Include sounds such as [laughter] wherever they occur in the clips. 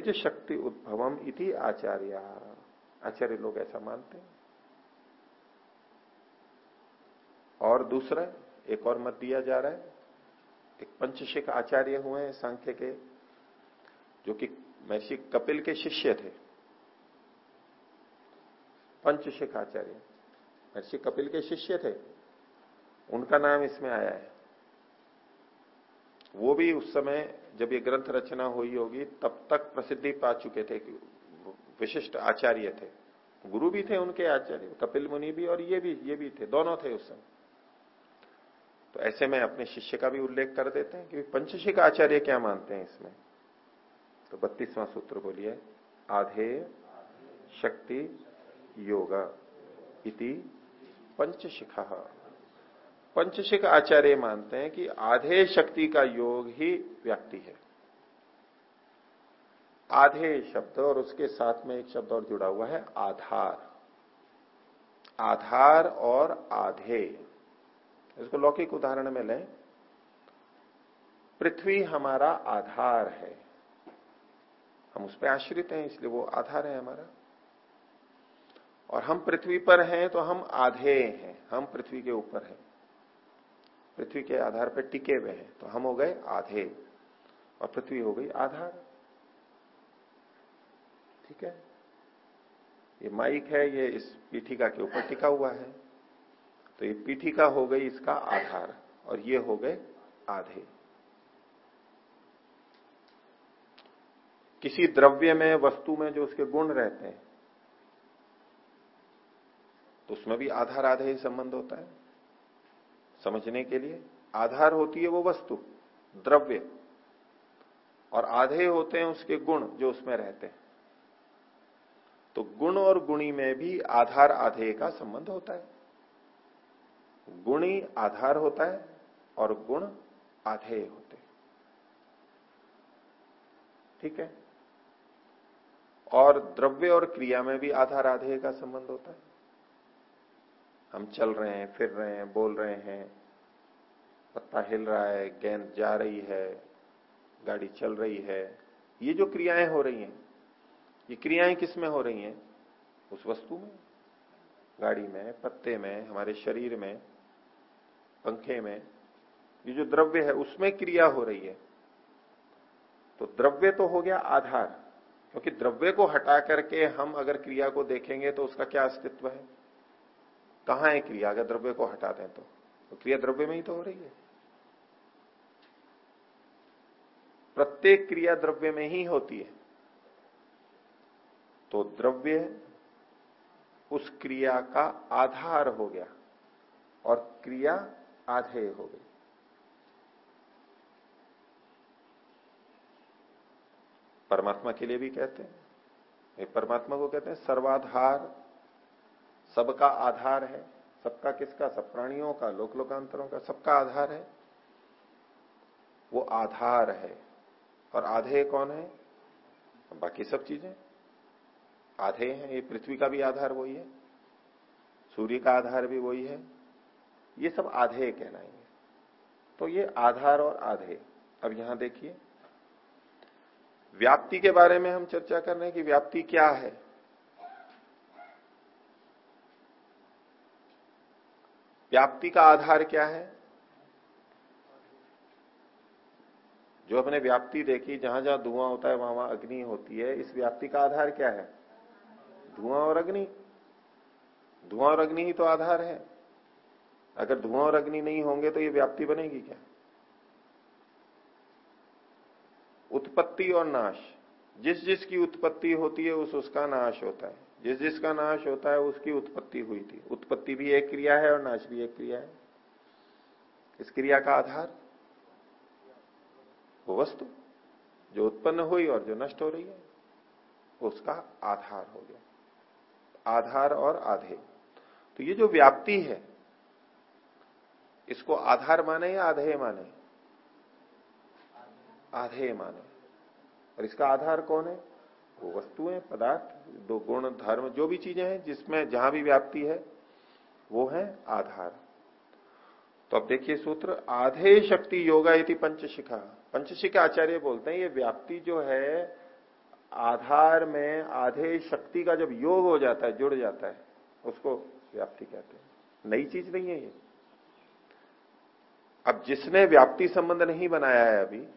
तेज शक्ति उद्भवम इति आचार्य। आचार्य लोग ऐसा मानते हैं। और दूसरा, एक और मत दिया जा रहा है, एक पंचशिक आचार्य हुए हैं सांख्य के, जो कि महर्षि कपिल के शिष्य थे। पंचशिक आचार्य, महर्षि कपिल के शिष्य थे। उनका नाम इसमें आया है। वो भी उस समय जब ये ग्रंथ रचना हुई होगी, तब तक प्रसिद्धि पा चुके थे विशिष्ट आचार्य थे। गुरु भी थे उनके आचार्य, कपिल मुनि भी और ये भी ये भी थे, दोनों थे उस समय। तो ऐसे में अपने शिष्य का भी उल्लेख कर देते हैं कि पंचशिक आचार्य क्या मानते हैं इसमें? तो बत्तीसवां सूत्र बोलिए, आधे शक्ति योगा इति पंचशिखा। पंचशिख आचार्य मानते हैं कि आधे शक्ति का योग ही व्याप्ति है। आधे शब्द और उसके साथ में एक शब्द और जुड़ा हुआ है, आधार। आधार और आधे। इसको लौकिक उदाहरण में लें। पृथ्वी हमारा आधार है। हम उस पर आश्रित हैं, इसलिए वो आधार है हमारा। और हम पृथ्वी पर हैं तो हम आधे हैं, हम पृथ्वी के ऊपर हैं। पृथ्वी के आधार पर टिके हुए हैं। तो हम हो गए आधे। और पृथ्वी हो गई आधार। ठीक है? ये माइक है, ये इस पीठिका के ऊपर टिका हुआ है। तो ये पीठिका हो गई इसका आधार, और ये हो गए आधे। किसी द्रव्य में, वस्तु में जो उसके गुण रहते हैं तो उसमें भी आधार आधे ही संबंध होता है। समझने के लिए आधार होती है वो वस्तु, द्रव्य, और आधे होते हैं उसके गुण जो उसमें रहते हैं। तो गुण और गुणी में भी आधार आधे का संबंध होता है। गुणी आधार होता है और गुण आधे होते ठीक है? और द्रव्य और क्रिया में भी आधार आधेय का संबंध होता है। हम चल रहे हैं, फिर रहे हैं, बोल रहे हैं। पत्ता हिल रहा है, गेंद जा रही है, गाड़ी चल रही है। ये जो क्रियाएँ हो रही हैं, ये क्रियाएँ किसमें हो रही हैं? उस वस्तु में, गाड़ी में, पत्ते में, हमारे शरीर में, पंखे में। ये जो द्रव्य है, उसमें क्रिया हो रही है। तो द्रव्य तो हो गया आधार, क्योंकि द्रव्य को हटा करके हम अगर क्रिया को देखेंगे तो उसका क्या अस्तित्व है? कहाँ है क्रिया? अगर द्रव्य को हटा दें तो, तो क्रिया द्रव्य में ही तो हो रही है। प्रत्येक क्रिया द्रव्य में ही होती है। तो द्रव्य उस क्रिया का आधार हो गया और क्रिया आधे हो गई। परमात्मा के लिए भी कहते हैं। परमात्मा को कहते हैं सर्वाधार सबका आधार है, सबका किसका, सब प्राणियों का लोक लोकांतरों का, सबका आधार है। वो आधार है। और आधे कौन है? बाकी सब चीज़ें। आधे हैं, ये पृथ्वी का भी आधार वही है, सूर्य का आधार भी वही है। ये सब आधे कहलाएँगे। तो ये आधार और आधे अब यहाँ देखिए, व्याप्ति के बारे में हम चर्चा कर रहे हैं कि व्याप्ति क्या है। व्याप्ति का आधार क्या है? जो अपने व्याप्ति देखी, जहाँ जहाँ धुआँ होता है, वहाँ वहाँ अग्नि होती है, इस व्याप्ति का आधार क्या है? धुआँ और अग्नि। धुआँ और अग्नि ही तो आधार है। अगर धुआँ और अग्नि नहीं होंगे तो ये व्याप्ति बनेगी क्या? उत्पत्ति और नाश। जिस जिसकी उत्पत्ति होती है, उस उसका नाश होता है। जिस जिसका नाश होता है, उसकी उत्पत्ति हुई थी। उत्पत्ति भी एक क्रिया है और नाश भी एक क्रिया है। इस क्रिया का आधार वो वस्तु, जो उत्पन्न हुई और जो नष्ट हो रही है, उसका आधार हो गया। आधार और आधे। तो ये जो व्याप्ति है, इसको आधार माने या आधेय माने? आधे माने। और इसका आधार कौन है? वो वस्तुएँ, पदार्थ, दो गुण, धर्म, जो भी चीज़ें हैं, जिसमें जहाँ भी व्याप्ति है, वो है आधार। तो अब देखिए सूत्र, आधे शक्ति योगा यदि पंचशिखा। पंचशिखा आचार्य बोलते हैं, ये व्याप्ति जो है, आधार में आधे शक्ति का जब योग हो जाता है, जुड़ जाता है, उसको व्याप्ति कहते हैं। नई चीज़ नहीं है ये। अब जिसने व्याप्ति संबंध नहीं बनाया है अभी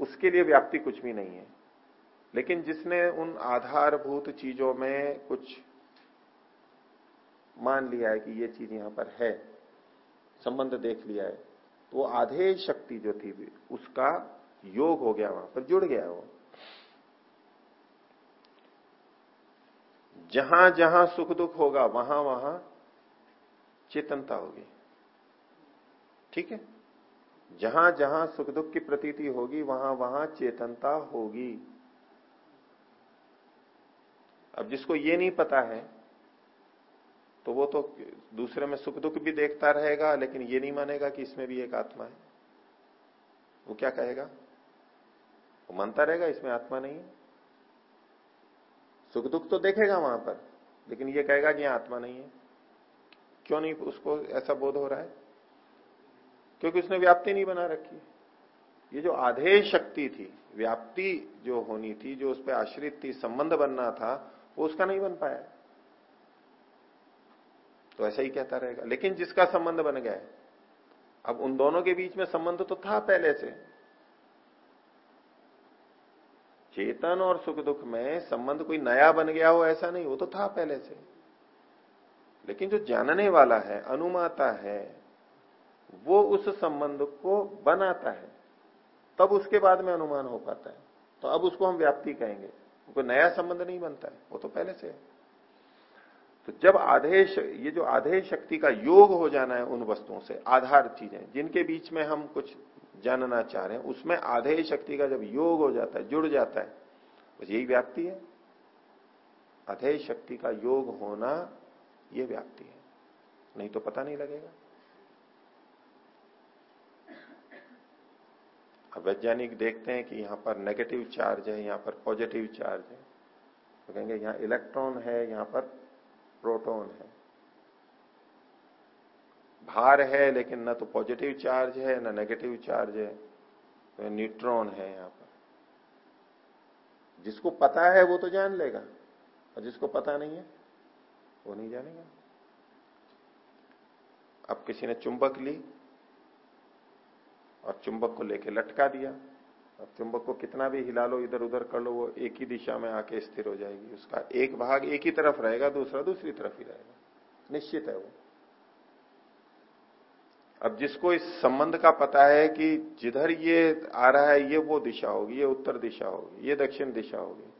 उसके लिए व्याप्ति कुछ भी नहीं है। लेकिन जिसने उन आधारभूत चीज़ों में कुछ मान लिया है कि ये चीज़ यहाँ पर है, संबंध देख लिया है तो आधे शक्ति जो थी उसका योग हो गया वहाँ पर, जुड़ गया वो। जहाँ जहाँ सुख दुख होगा, वहाँ वहाँ चेतनता होगी। ठीक है? जहाँ जहाँ सुख दुख की प्रतीति होगी, वहाँ वहाँ चेतनता होगी। अब जिसको ये नहीं पता है तो वो तो दूसरे में सुख दुख भी देखता रहेगा, लेकिन ये नहीं मानेगा कि इसमें भी एक आत्मा है। वो क्या कहेगा? वो मानता रहेगा, इसमें आत्मा नहीं है। सुख दुख तो देखेगा वहाँ पर, लेकिन ये कहेगा कि यहाँ आत्मा नहीं है। क्यों नहीं उसको ऐसा बोध हो रहा है? क्योंकि उसने व्याप्ति नहीं बना रखी। ये जो आधे शक्ति थी, व्याप्ति जो होनी थी, जो उस पर आश्रित थी, संबंध बनना था, वो उसका नहीं बन पाया। तो ऐसा ही कहता रहेगा। लेकिन जिसका संबंध बन गया, अब उन दोनों के बीच में संबंध तो था पहले से। चेतन और सुख दुख में संबंध कोई नया बन गया हो, ऐसा नहीं, वो तो था पहले से। लेकिन जो जानने वाला है, अनुमाता है वो उस संबंध को बनाता है, तब उसके बाद में अनुमान हो पाता है। तो अब उसको हम व्याप्ति कहेंगे। कोई नया संबंध नहीं बनता है, वो तो पहले से है। तो जब आधेश, ये जो आधे शक्ति का योग हो जाना है उन वस्तुओं से, आधार चीज़ें, जिनके बीच में हम कुछ जानना चाह रहे हैं, उसमें आधे शक्ति का जब योग हो जाता है, जुड़ जाता है, बस यही व्याप्ति है। अधेय शक्ति का योग होना ये व्याप्ति है। नहीं तो पता नहीं लगेगा। वैज्ञानिक देखते हैं कि यहाँ पर नेगेटिव चार्ज है, यहाँ पर पॉजिटिव चार्ज है। तो कहेंगे, यहाँ इलेक्ट्रॉन है, यहाँ पर प्रोटॉन है। भार है, लेकिन न तो पॉजिटिव चार्ज है, न नेगेटिव चार्ज है। तो न्यूट्रॉन है यहाँ पर। जिसको पता है, वो तो जान लेगा। और जिसको पता नहीं है, वो नहीं जानेगा। अब किसी ने चुंबक ली और चुंबक को लेके लटका दिया। अब चुंबक को कितना भी हिला लो इधर उधर कर लो, वो एक ही दिशा में आके स्थिर हो जाएगी। उसका एक भाग एक ही तरफ़ रहेगा, दूसरा दूसरी तरफ़ ही रहेगा। निश्चित है वो। अब जिसको इस संबंध का पता है कि जिधर ये आ रहा है, ये वो दिशा होगी, ये उत्तर दिशा होगी, ये दक्षिण दिशा होगी।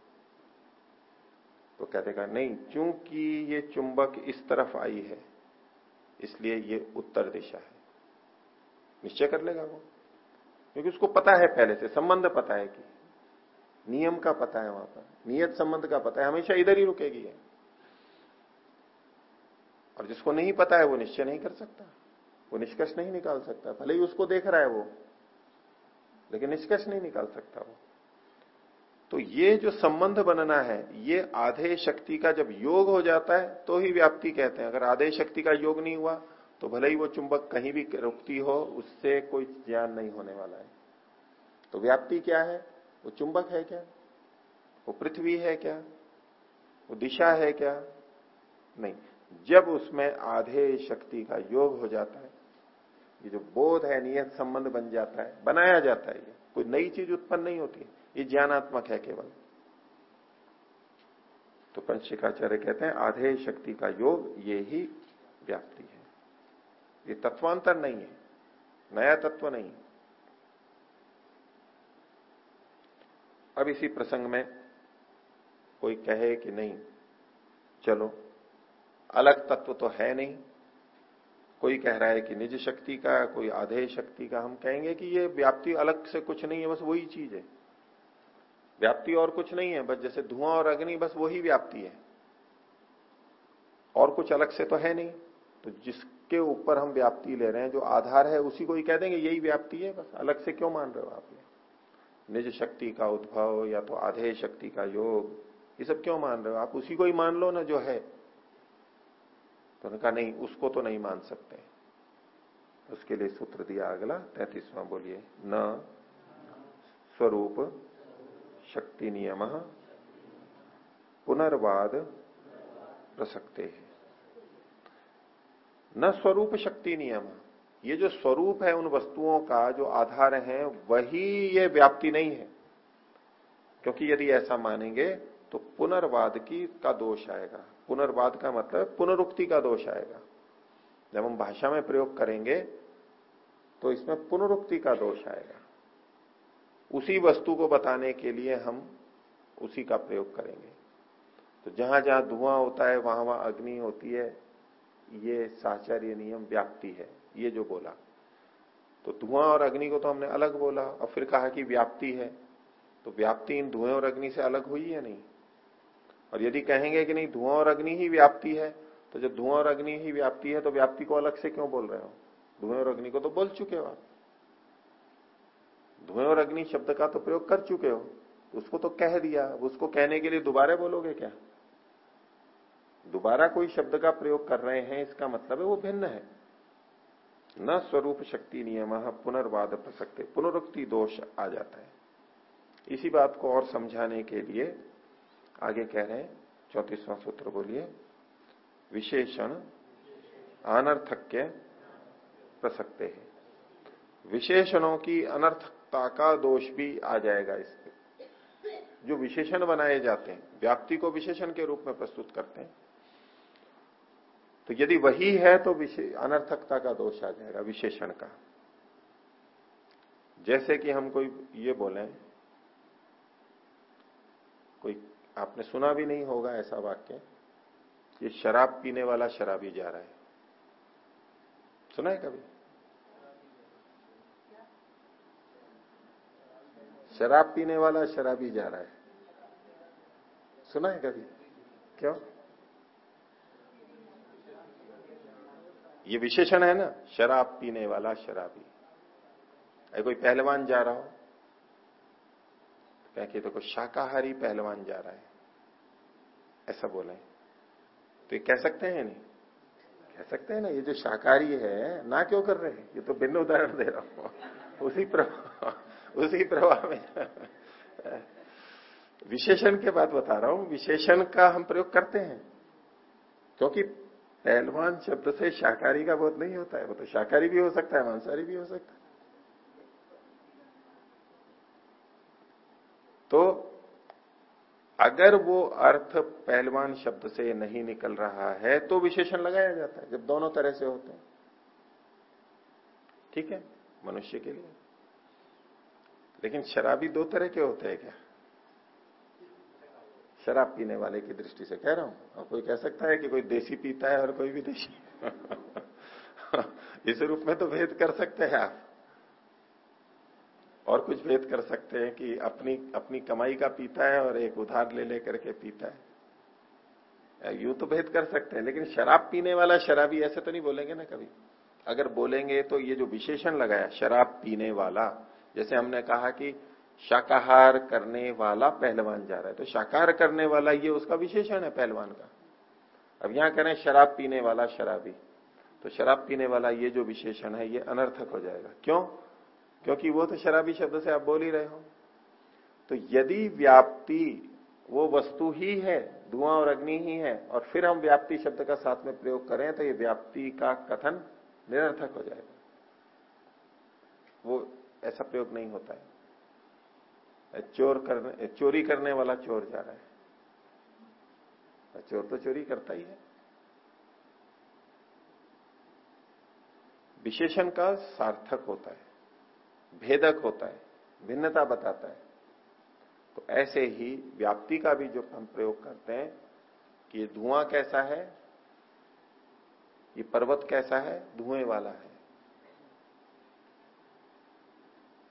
तो कह देगा नहीं क्योंकि ये चुंबक इस तरफ़ आई है, इसलिए ये उत्तर दिशा है। निश्चय कर लेगा वो। क्योंकि उसको पता है पहले से, संबंध पता है कि नियम का पता है वहाँ पर, नियत संबंध का पता है, हमेशा इधर ही रुकेगी है। और जिसको नहीं पता है वो निश्चय नहीं कर सकता, वो निष्कर्ष नहीं निकाल सकता, भले ही उसको देख रहा है वो, लेकिन निष्कर्ष नहीं निकाल सकता वो। तो ये जो संबंध बनना है, ये आधे शक्ति का जब योग हो जाता है तो ही व्याप्ति कहते हैं। अगर आधे शक्ति का योग नहीं हुआ तो भले ही वो चुंबक कहीं भी रुकती हो, उससे कोई ज्ञान नहीं होने वाला है। तो व्याप्ति क्या है? वो चुंबक है क्या? वो पृथ्वी है क्या? वो दिशा है क्या? नहीं। जब उसमें आधे शक्ति का योग हो जाता है, ये जो बोध है, नियत संबंध बन जाता है, बनाया जाता है ये कोई नई चीज़ उत्पन्न नहीं होती, ये ज्ञानात्मक है केवल। तो पंचिकाचार्य कहते हैं, आधे शक्ति का योग, ये ही व्याप्ति है। ये तत्वांतर नहीं है। नया तत्व नहीं। अब इसी प्रसंग में कोई कहे कि नहीं, चलो, अलग तत्व तो है नहीं। कोई कह रहा है कि निज शक्ति का, कोई आधे शक्ति का, हम कहेंगे कि ये व्याप्ति अलग से कुछ नहीं है, बस वही चीज़ है। व्याप्ति और कुछ नहीं है, बस जैसे धुआँ और अग्नि, बस वही व्याप्ति है। और कुछ अलग से तो है नहीं। तो जिसके ऊपर हम व्याप्ति ले रहे हैं, जो आधार है, उसी को ही कह देंगे, यही व्याप्ति है, बस अलग से क्यों मान रहे हो आप निज शक्ति का उद्भव या तो आधे शक्ति का योग, ये सब क्यों मान रहे हो? आप उसी को ही मान लो ना, जो है। तो उन्होंने कहा, नहीं, उसको तो नहीं मान सकते। उसके लिए सूत्र दिया अगला, तैतीसवां बोलिए, न स्वरूप शक्ति नियम पुनर्वाद प्रसक्ते है। न स्वरूप शक्ति नियम। ये जो स्वरूप है उन वस्तुओं का जो आधार है, वही ये व्याप्ति नहीं है। क्योंकि यदि ऐसा मानेंगे तो पुनर्वाद की का दोष आएगा। पुनर्वाद का मतलब पुनरुक्ति का दोष आएगा। जब हम भाषा में प्रयोग करेंगे तो इसमें पुनरुक्ति का दोष आएगा। उसी वस्तु को बताने के लिए हम उसी का प्रयोग करेंगे। तो जहाँ जहाँ धुआँ होता है वहाँ वहाँ अग्नि होती है ये साचार्य नियम व्याप्ति है, ये जो बोला। तो धुआँ और अग्नि को तो हमने अलग बोला और फिर कहा कि व्याप्ति है। तो व्याप्ति इन धुएँ और अग्नि से अलग हुई या नहीं? और यदि कहेंगे कि नहीं, धुआँ और अग्नि ही व्याप्ति है तो जब धुआँ और अग्नि ही व्याप्ति है तो व्याप्ति को अलग से क्यों बोल रहे हो? धुएँ और अग्नि को तो बोल चुके हो आप। धुएँ और अग्नि शब्द का तो प्रयोग कर चुके हो। उसको तो कह दिया। उसको कहने के लिए दोबारा बोलोगे क्या? दोबारा कोई शब्द का प्रयोग कर रहे हैं, इसका मतलब है वो भिन्न है। न स्वरूप शक्ति नियम, पुनर्वाद प्रसक्ति, पुनरुक्ति दोष आ जाता है। इसी बात को और समझाने के लिए आगे कह रहे हैं, चौतीसवां सूत्र बोलिए, विशेषण अनर्थक्य प्रसक्ते है। विशेषणों की अनर्थकता का दोष भी आ जाएगा इससे जो विशेषण बनाए जाते हैं, व्याप्ति को विशेषण के रूप में प्रस्तुत करते हैं तो यदि वही है तो अनर्थकता का दोष आ जाएगा, विशेषण का। जैसे कि हम कोई ये बोले, कोई आपने सुना भी नहीं होगा ऐसा वाक्य, ये शराब पीने वाला शराबी जा रहा है। सुना है कभी? शराब पीने वाला शराबी जा रहा है। सुना है कभी? क्यों? ये विशेषण है ना, शराब पीने वाला शराबी। अरे कोई पहलवान जा रहा हो? कह के देखो, शाकाहारी पहलवान जा रहा है। ऐसा बोले। तो ये कह सकते हैं नहीं? कह सकते हैं ना, ये जो शाकाहारी है, ना क्यों कर रहे? हैं ये तो भिन्न उदाहरण दे रहा हूँ। उसी प्रभाव उसी प्रभाव में। विशेषण के बाद बता रहा हूँ, विशेषण का हम प्रयोग करते हैं। क्योंकि पहलवान शब्द से शाकाहारी का बोध नहीं होता है, वो तो शाकाहारी भी हो सकता है, मांसाहारी भी हो सकता है। तो अगर वो अर्थ पहलवान शब्द से नहीं निकल रहा है तो विशेषण लगाया जाता है, जब दोनों तरह से होते हैं। ठीक है? मनुष्य के लिए। लेकिन शराबी दो तरह के होते हैं क्या? शराब पीने वाले की दृष्टि से कह रहा हूँ। और कोई कह सकता है कि कोई देसी पीता है और कोई विदेशी? [laughs] इस रूप में तो भेद कर सकते हैं आप। और कुछ भेद कर सकते हैं कि अपनी अपनी कमाई का पीता है और एक उधार ले लेकर के पीता है। यूँ तो भेद कर सकते हैं, लेकिन शराब पीने वाला शराबी ऐसे तो नहीं बोलेंगे ना कभी। अगर बोलेंगे तो ये जो विशेषण लगाया, शराब पीने वाला, जैसे हमने कहा कि शाकाहार करने वाला पहलवान जा रहा है। तो शाकाहार करने वाला ये उसका विशेषण है पहलवान का। अब यहाँ करें शराब पीने वाला शराबी। तो शराब पीने वाला ये जो विशेषण है, ये अनर्थक हो जाएगा। क्यों? क्योंकि वो तो शराबी शब्द से आप बोल ही रहे हो। तो यदि व्याप्ति वो वस्तु ही है, धुआँ और अग्नि ही है, और फिर हम व्याप्ति शब्द का साथ में प्रयोग करें तो ये व्याप्ति का कथन निरर्थक हो जाएगा। वो ऐसा प्रयोग नहीं होता है। चोर करने चोरी करने वाला चोर जा रहा है। चोर तो चोरी करता ही है। विशेषण का सार्थक होता है, भेदक होता है, भिन्नता बताता है। तो ऐसे ही व्याप्ति का भी जो हम प्रयोग करते हैं कि ये धुआँ कैसा है, ये पर्वत कैसा है, धुएँ वाला है।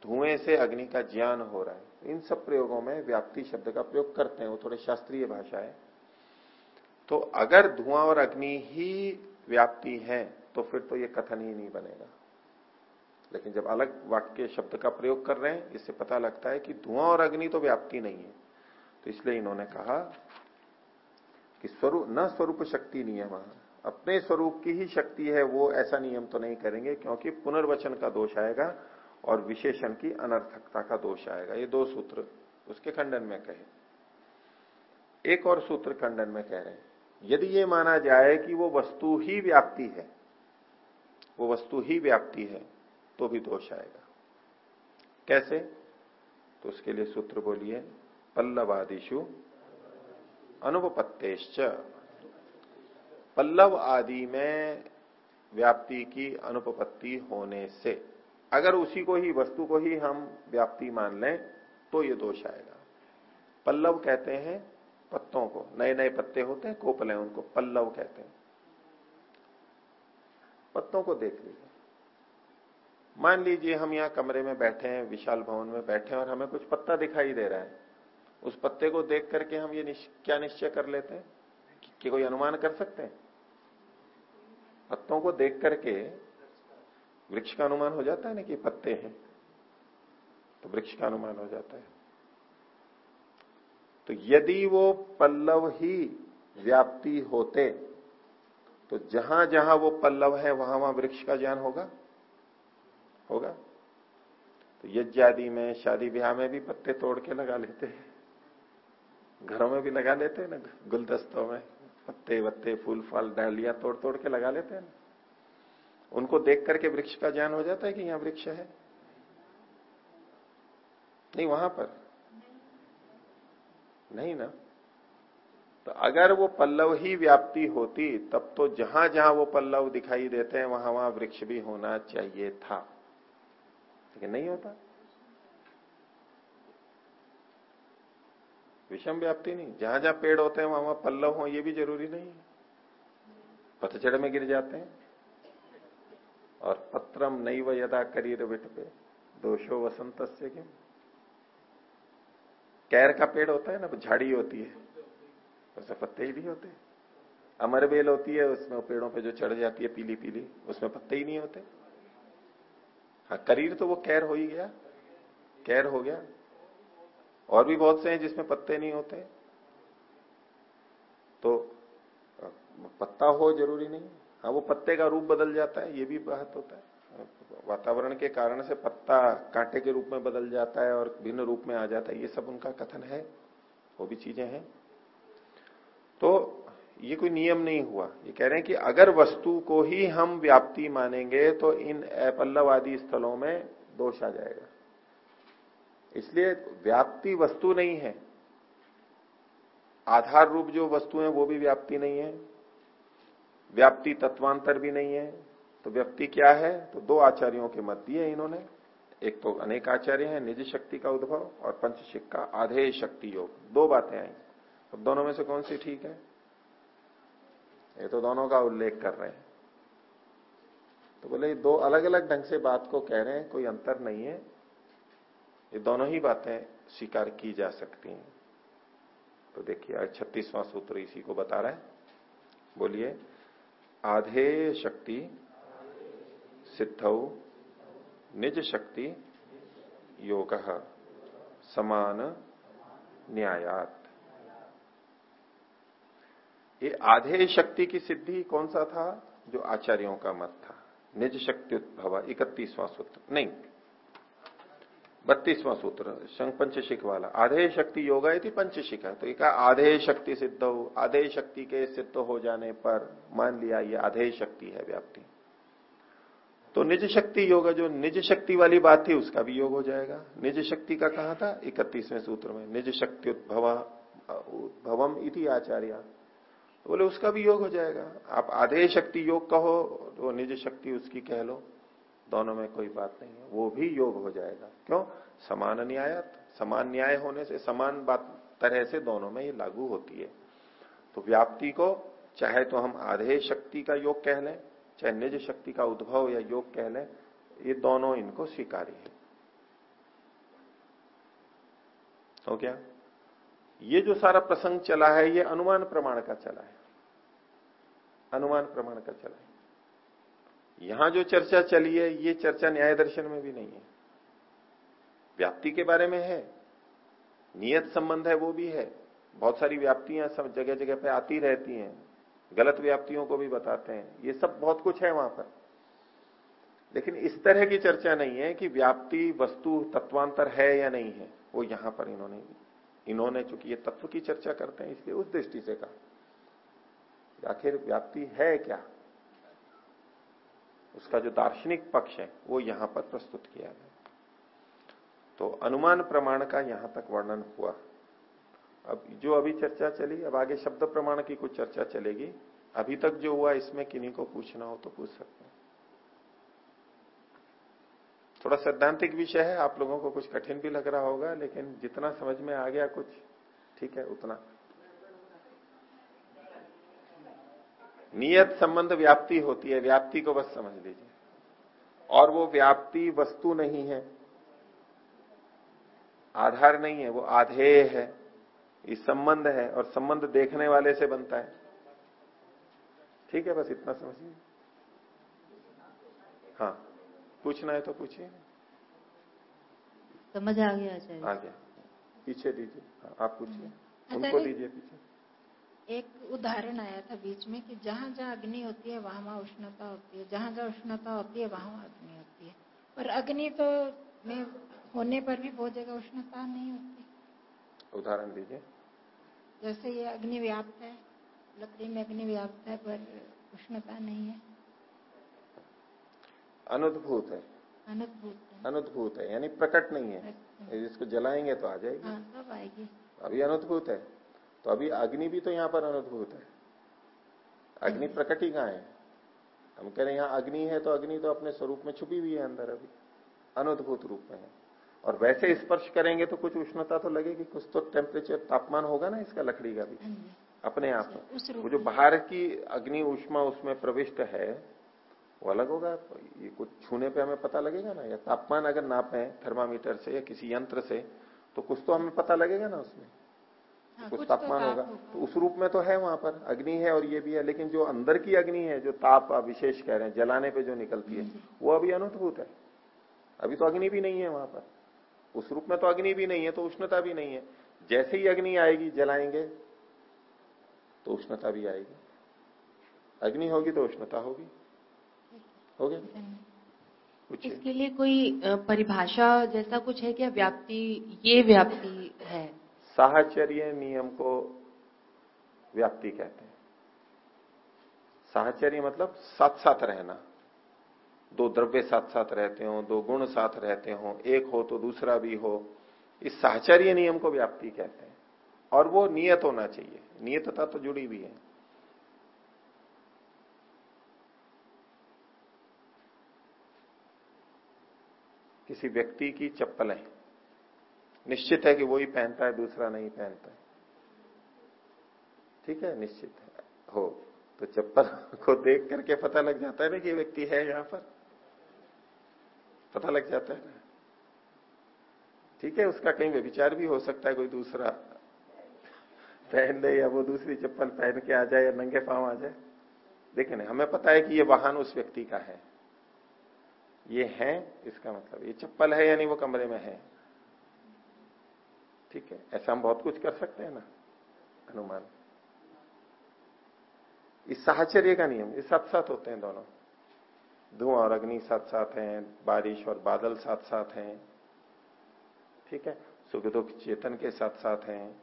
धुएँ से अग्नि का ज्ञान हो रहा है। इन सब प्रयोगों में व्याप्ति शब्द का प्रयोग करते हैं, वो थोड़े शास्त्रीय भाषा है। तो अगर धुआँ और अग्नि ही व्याप्ति है तो फिर तो ये कथन ही नहीं बनेगा। लेकिन जब अलग वाक्य शब्द का प्रयोग कर रहे हैं, इससे पता लगता है कि धुआँ और अग्नि तो व्याप्ति नहीं है। तो इसलिए इन्होंने कहा कि स्वरूप न स्वरूप शक्ति नियम। अपने स्वरूप की ही शक्ति है, वो ऐसा नियम तो नहीं करेंगे, क्योंकि पुनर्वचन का दोष आएगा और विशेषण की अनर्थकता का दोष आएगा। ये दो सूत्र उसके खंडन में कहे। एक और सूत्र खंडन में कह रहे हैं, यदि ये माना जाए कि वो वस्तु ही व्याप्ति है, वो वस्तु ही व्याप्ति है तो भी दोष आएगा। कैसे? तो उसके लिए सूत्र बोलिए पल्लवादिशु अनुपत्तेश्च पल्लव आदि में व्याप्ति की अनुपपत्ति होने से अगर उसी को ही वस्तु को ही हम व्याप्ति मान लें तो ये दोष आएगा। पल्लव कहते हैं पत्तों को। नए नए पत्ते होते हैं कोपल हैं उनको। पल्लव कहते हैं। पत्तों को देख लीजिए। मान लीजिए हम यहाँ कमरे में बैठे हैं विशाल भवन में बैठे हैं और हमें कुछ पत्ता दिखाई दे रहा है। उस पत्ते को देख करके हम ये निश, क्या निश्चय कर लेते हैं? कि, कि कोई अनुमान कर सकते हैं? पत्तों को देख करके वृक्ष का अनुमान हो जाता है ना कि पत्ते हैं? तो वृक्ष का अनुमान हो जाता है। तो यदि वो पल्लव ही व्याप्ति होते तो जहाँ जहाँ वो पल्लव है, वहाँ वहाँ वृक्ष का ज्ञान होगा? होगा। तो यज्ञ आदि में, शादी ब्याह में भी पत्ते तोड़ के लगा लेते हैं। घरों में भी लगा लेते हैं ना, गुलदस्तों में पत्ते वत्ते, फूल, फल, डालियाँ तोड़ तोड़ के लगा लेते हैं ना। उनको देख करके वृक्ष का ज्ञान हो जाता है कि यहाँ वृक्ष है? नहीं, वहाँ पर। नहीं ना? तो अगर वो पल्लव ही व्याप्ति होती, तब तो जहाँ जहाँ वो पल्लव दिखाई देते हैं, वहाँ वहाँ वृक्ष भी होना चाहिए था। लेकिन नहीं होता। विषम व्याप्ति नहीं। जहाँ जहाँ पेड़ होते हैं, वहाँ वहाँ पल्लव हो, ये भी ज़रूरी नहीं है। पतझड़ में गिर जाते हैं। और पत्रम नहीं व यदा करीर विट पे दोषो वसंत से किम? कैर का पेड़ होता है ना झाड़ी होती है। उसमें पत्ते ही नहीं होते। अमरबेल होती है, उसमें पेड़ों पे जो चढ़ जाती है पीली पीली, उसमें पत्ते ही नहीं होते। हाँ करीर तो वो कैर हो ही गया। कैर हो गया। और भी बहुत से हैं जिसमें पत्ते नहीं होते। तो पत्ता हो ज़रूरी नहीं। हाँ वो पत्ते का रूप बदल जाता है, ये भी बात होता है। वातावरण के कारण से पत्ता कांटे के रूप में बदल जाता है और भिन्न रूप में आ जाता है, ये सब उनका कथन है, वो भी चीज़ें हैं। तो ये कोई नियम नहीं हुआ। ये कह रहे हैं कि अगर वस्तु को ही हम व्याप्ति मानेंगे तो इन पल्लवादी स्थलों में दोष आ जाएगा। इसलिए व्याप्ति वस्तु नहीं है। आधार रूप जो वस्तु है, वो भी व्याप्ति नहीं है। व्याप्ति तत्वांतर भी नहीं है। तो व्यक्ति क्या है? तो दो आचार्यों के मत दिए इन्होंने। एक तो अनेक आचार्य हैं, निज शक्ति का उद्भव और पंचशिक का आधे शक्ति योग। दो बातें आई। अब दोनों में से कौन सी ठीक है? ये तो दोनों का उल्लेख कर रहे हैं। तो बोले दो अलग अलग ढंग से बात को कह रहे हैं, कोई अंतर नहीं है। ये दोनों ही बातें स्वीकार की जा सकती हैं। तो देखिए छत्तीसवां सूत्र इसी को बता रहा है। बोलिए आधे शक्ति, सिद्ध, निज शक्ति, योग, समान, न्यायात। ये आधे शक्ति की सिद्धि कौन सा था? जो आचार्यों का मत था। निज शक्ति उद्भव, इकतीसवां सूत्र। नहीं बत्तीसवां सूत्र, शंख पंचशिक वाला, आधे शक्ति योगा थी पंचशिक है। तो एक आधे शक्ति सिद्ध हो, आधे शक्ति के सिद्ध हो जाने पर, मान लिया ये आधे शक्ति है व्याप्ति। तो निज शक्ति योग, जो निज शक्ति वाली बात थी, उसका भी योग हो जाएगा। निज शक्ति का कहा था? इकतीसवें सूत्र में, निज शक्ति उद्भव, उद्भवम इति आचार्य। तो बोले, उसका भी योग हो जाएगा। आप आधे शक्ति योग कहो तो निज शक्ति उसकी कह लो। दोनों में कोई बात नहीं है। वो भी योग हो जाएगा। क्यों? समान न्याय समान न्याय होने से, समान बात, तरह से दोनों में ये लागू होती है। तो व्याप्ति को, चाहे तो हम आधे शक्ति का योग कह लें, चाहे निज शक्ति का उद्भव या योग कह लें, ये दोनों इनको स्वीकारी है। तो क्या ये जो सारा प्रसंग चला है, ये अनुमान प्रमाण का चला है। अनुमान प्रमाण का चला है। यहाँ जो चर्चा चली है, ये चर्चा न्याय दर्शन में भी नहीं है। व्याप्ति के बारे में है, नियत संबंध है, वो भी है। बहुत सारी व्याप्तियाँ सब जगह जगह पे आती रहती हैं, गलत व्याप्तियों को भी बताते हैं। ये सब बहुत कुछ है वहाँ पर। लेकिन इस तरह की चर्चा नहीं है कि व्याप्ति, वस्तु, तत्वांतर है या नहीं है। वो यहाँ पर इन्होंने इन्होंने चूँकि ये तत्व की चर्चा करते हैं, इसलिए उस दृष्टि से कहा। आखिर व्याप्ति है क्या? उसका जो दार्शनिक पक्ष है, वो यहाँ पर प्रस्तुत किया गया। तो अनुमान प्रमाण का यहाँ तक वर्णन हुआ। अब जो अभी चर्चा चली, अब आगे शब्द प्रमाण की कुछ चर्चा चलेगी। अभी तक जो हुआ इसमें किन्हीं को पूछना हो तो पूछ सकते हैं। थोड़ा सैद्धांतिक विषय है, आप लोगों को कुछ कठिन भी लग रहा होगा, लेकिन जितना समझ में आ गया कुछ, ठीक है, उतना। नियत संबंध व्याप्ति होती है व्याप्ति को बस समझ लीजिए। और वो व्याप्ति वस्तु नहीं है आधार नहीं है वो आधेय है ये संबंध है और संबंध देखने वाले से बनता है। ठीक है बस इतना समझिए। हाँ पूछना है तो पूछिए। समझ आ गया आ गया। पीछे दीजिए। हाँ, आप पूछिए। उनको। दीजिए पीछे। एक उदाहरण आया था बीच में कि जहाँ जहाँ अग्नि होती है वहाँ वहाँ उष्णता होती है। जहाँ जहाँ उष्णता होती है वहाँ वहाँ अग्नि होती है। पर अग्नि तो में होने पर भी बहुत जगह उष्णता नहीं होती। उदाहरण दीजिए। जैसे ये अग्नि व्याप्त है लकड़ी में अग्नि व्याप्त है पर उष्णता नहीं है। अनुद्भूत है। अनुभूत है। अनुद्भूत है यानी प्रकट नहीं है। इसको जलाएँगे तो आ जाएगी। हाँ तब आएगी। अभी अनुद्भूत है। तो अभी अग्नि भी तो यहाँ पर अनुद्भूत है। अग्नि प्रकट ही कहाँ है? हम कह रहे हैं यहाँ अग्नि है तो अग्नि तो अपने स्वरूप में छुपी हुई है अंदर अभी अनुद्भूत रूप में है। और वैसे स्पर्श करेंगे तो कुछ उष्णता तो लगेगी कुछ तो टेम्परेचर तापमान होगा ना इसका लकड़ी का भी हाँ अपने आप में। वो जो बाहर की अग्नि उष्मा उसमें प्रविष्ट है वो अलग होगा। ये कुछ छूने पे हमें पता लगेगा ना? या तापमान अगर नापे थर्मामीटर से या किसी यंत्र से तो कुछ तो हमें पता लगेगा ना उसमें? हाँ, कुछ कुछ तापमान ताप होगा। तो उस रूप में तो है वहाँ पर अग्नि है और ये भी है लेकिन जो अंदर की अग्नि है जो ताप आप विशेष कह रहे हैं जलाने पे जो निकलती है वो अभी अनुभूत है। अभी तो अग्नि भी नहीं है वहाँ पर। उस रूप में तो अग्नि भी नहीं है तो उष्णता भी नहीं है। जैसे ही अग्नि आएगी जलाएँगे तो उष्णता भी आएगी। अग्नि होगी तो उष्णता होगी। हो गया? इसके लिए कोई परिभाषा जैसा कुछ है क्या? व्याप्ति ये व्याप्ति है। साहचर्य नियम को व्याप्ति कहते हैं। साहचर्य मतलब साथ साथ रहना। दो द्रव्य साथ साथ रहते हो, दो गुण साथ रहते हो, एक हो तो दूसरा भी हो। इस साहचर्य नियम को व्याप्ति कहते हैं। और वो नियत होना चाहिए। नियतता तो जुड़ी हुई है। किसी व्यक्ति की चप्पलें निश्चित है कि वो ही पहनता है, दूसरा नहीं पहनता है। ठीक है? निश्चित है। हो तो चप्पल [laughs] को देख करके पता लग जाता है ना कि व्यक्ति है यहाँ पर। पता लग जाता है ना। ठीक है? उसका कहीं विचार भी हो सकता है, कोई दूसरा [laughs] पहन ले या वो दूसरी चप्पल पहन के आ जाए या नंगे पाँव आ जाए। लेकिन हमें पता है कि ये वाहन उस व्यक्ति का है। ये है, इसका मतलब ये चप्पल है यानी वो कमरे में है। ठीक है, ऐसा हम बहुत कुछ कर सकते हैं ना अनुमान इस साहचर्य का नियम, ये साथ साथ होते हैं दोनों। धुआँ और अग्नि साथ साथ हैं, बारिश और बादल साथ साथ हैं, ठीक है? सुख दुख चेतन के साथ साथ हैं,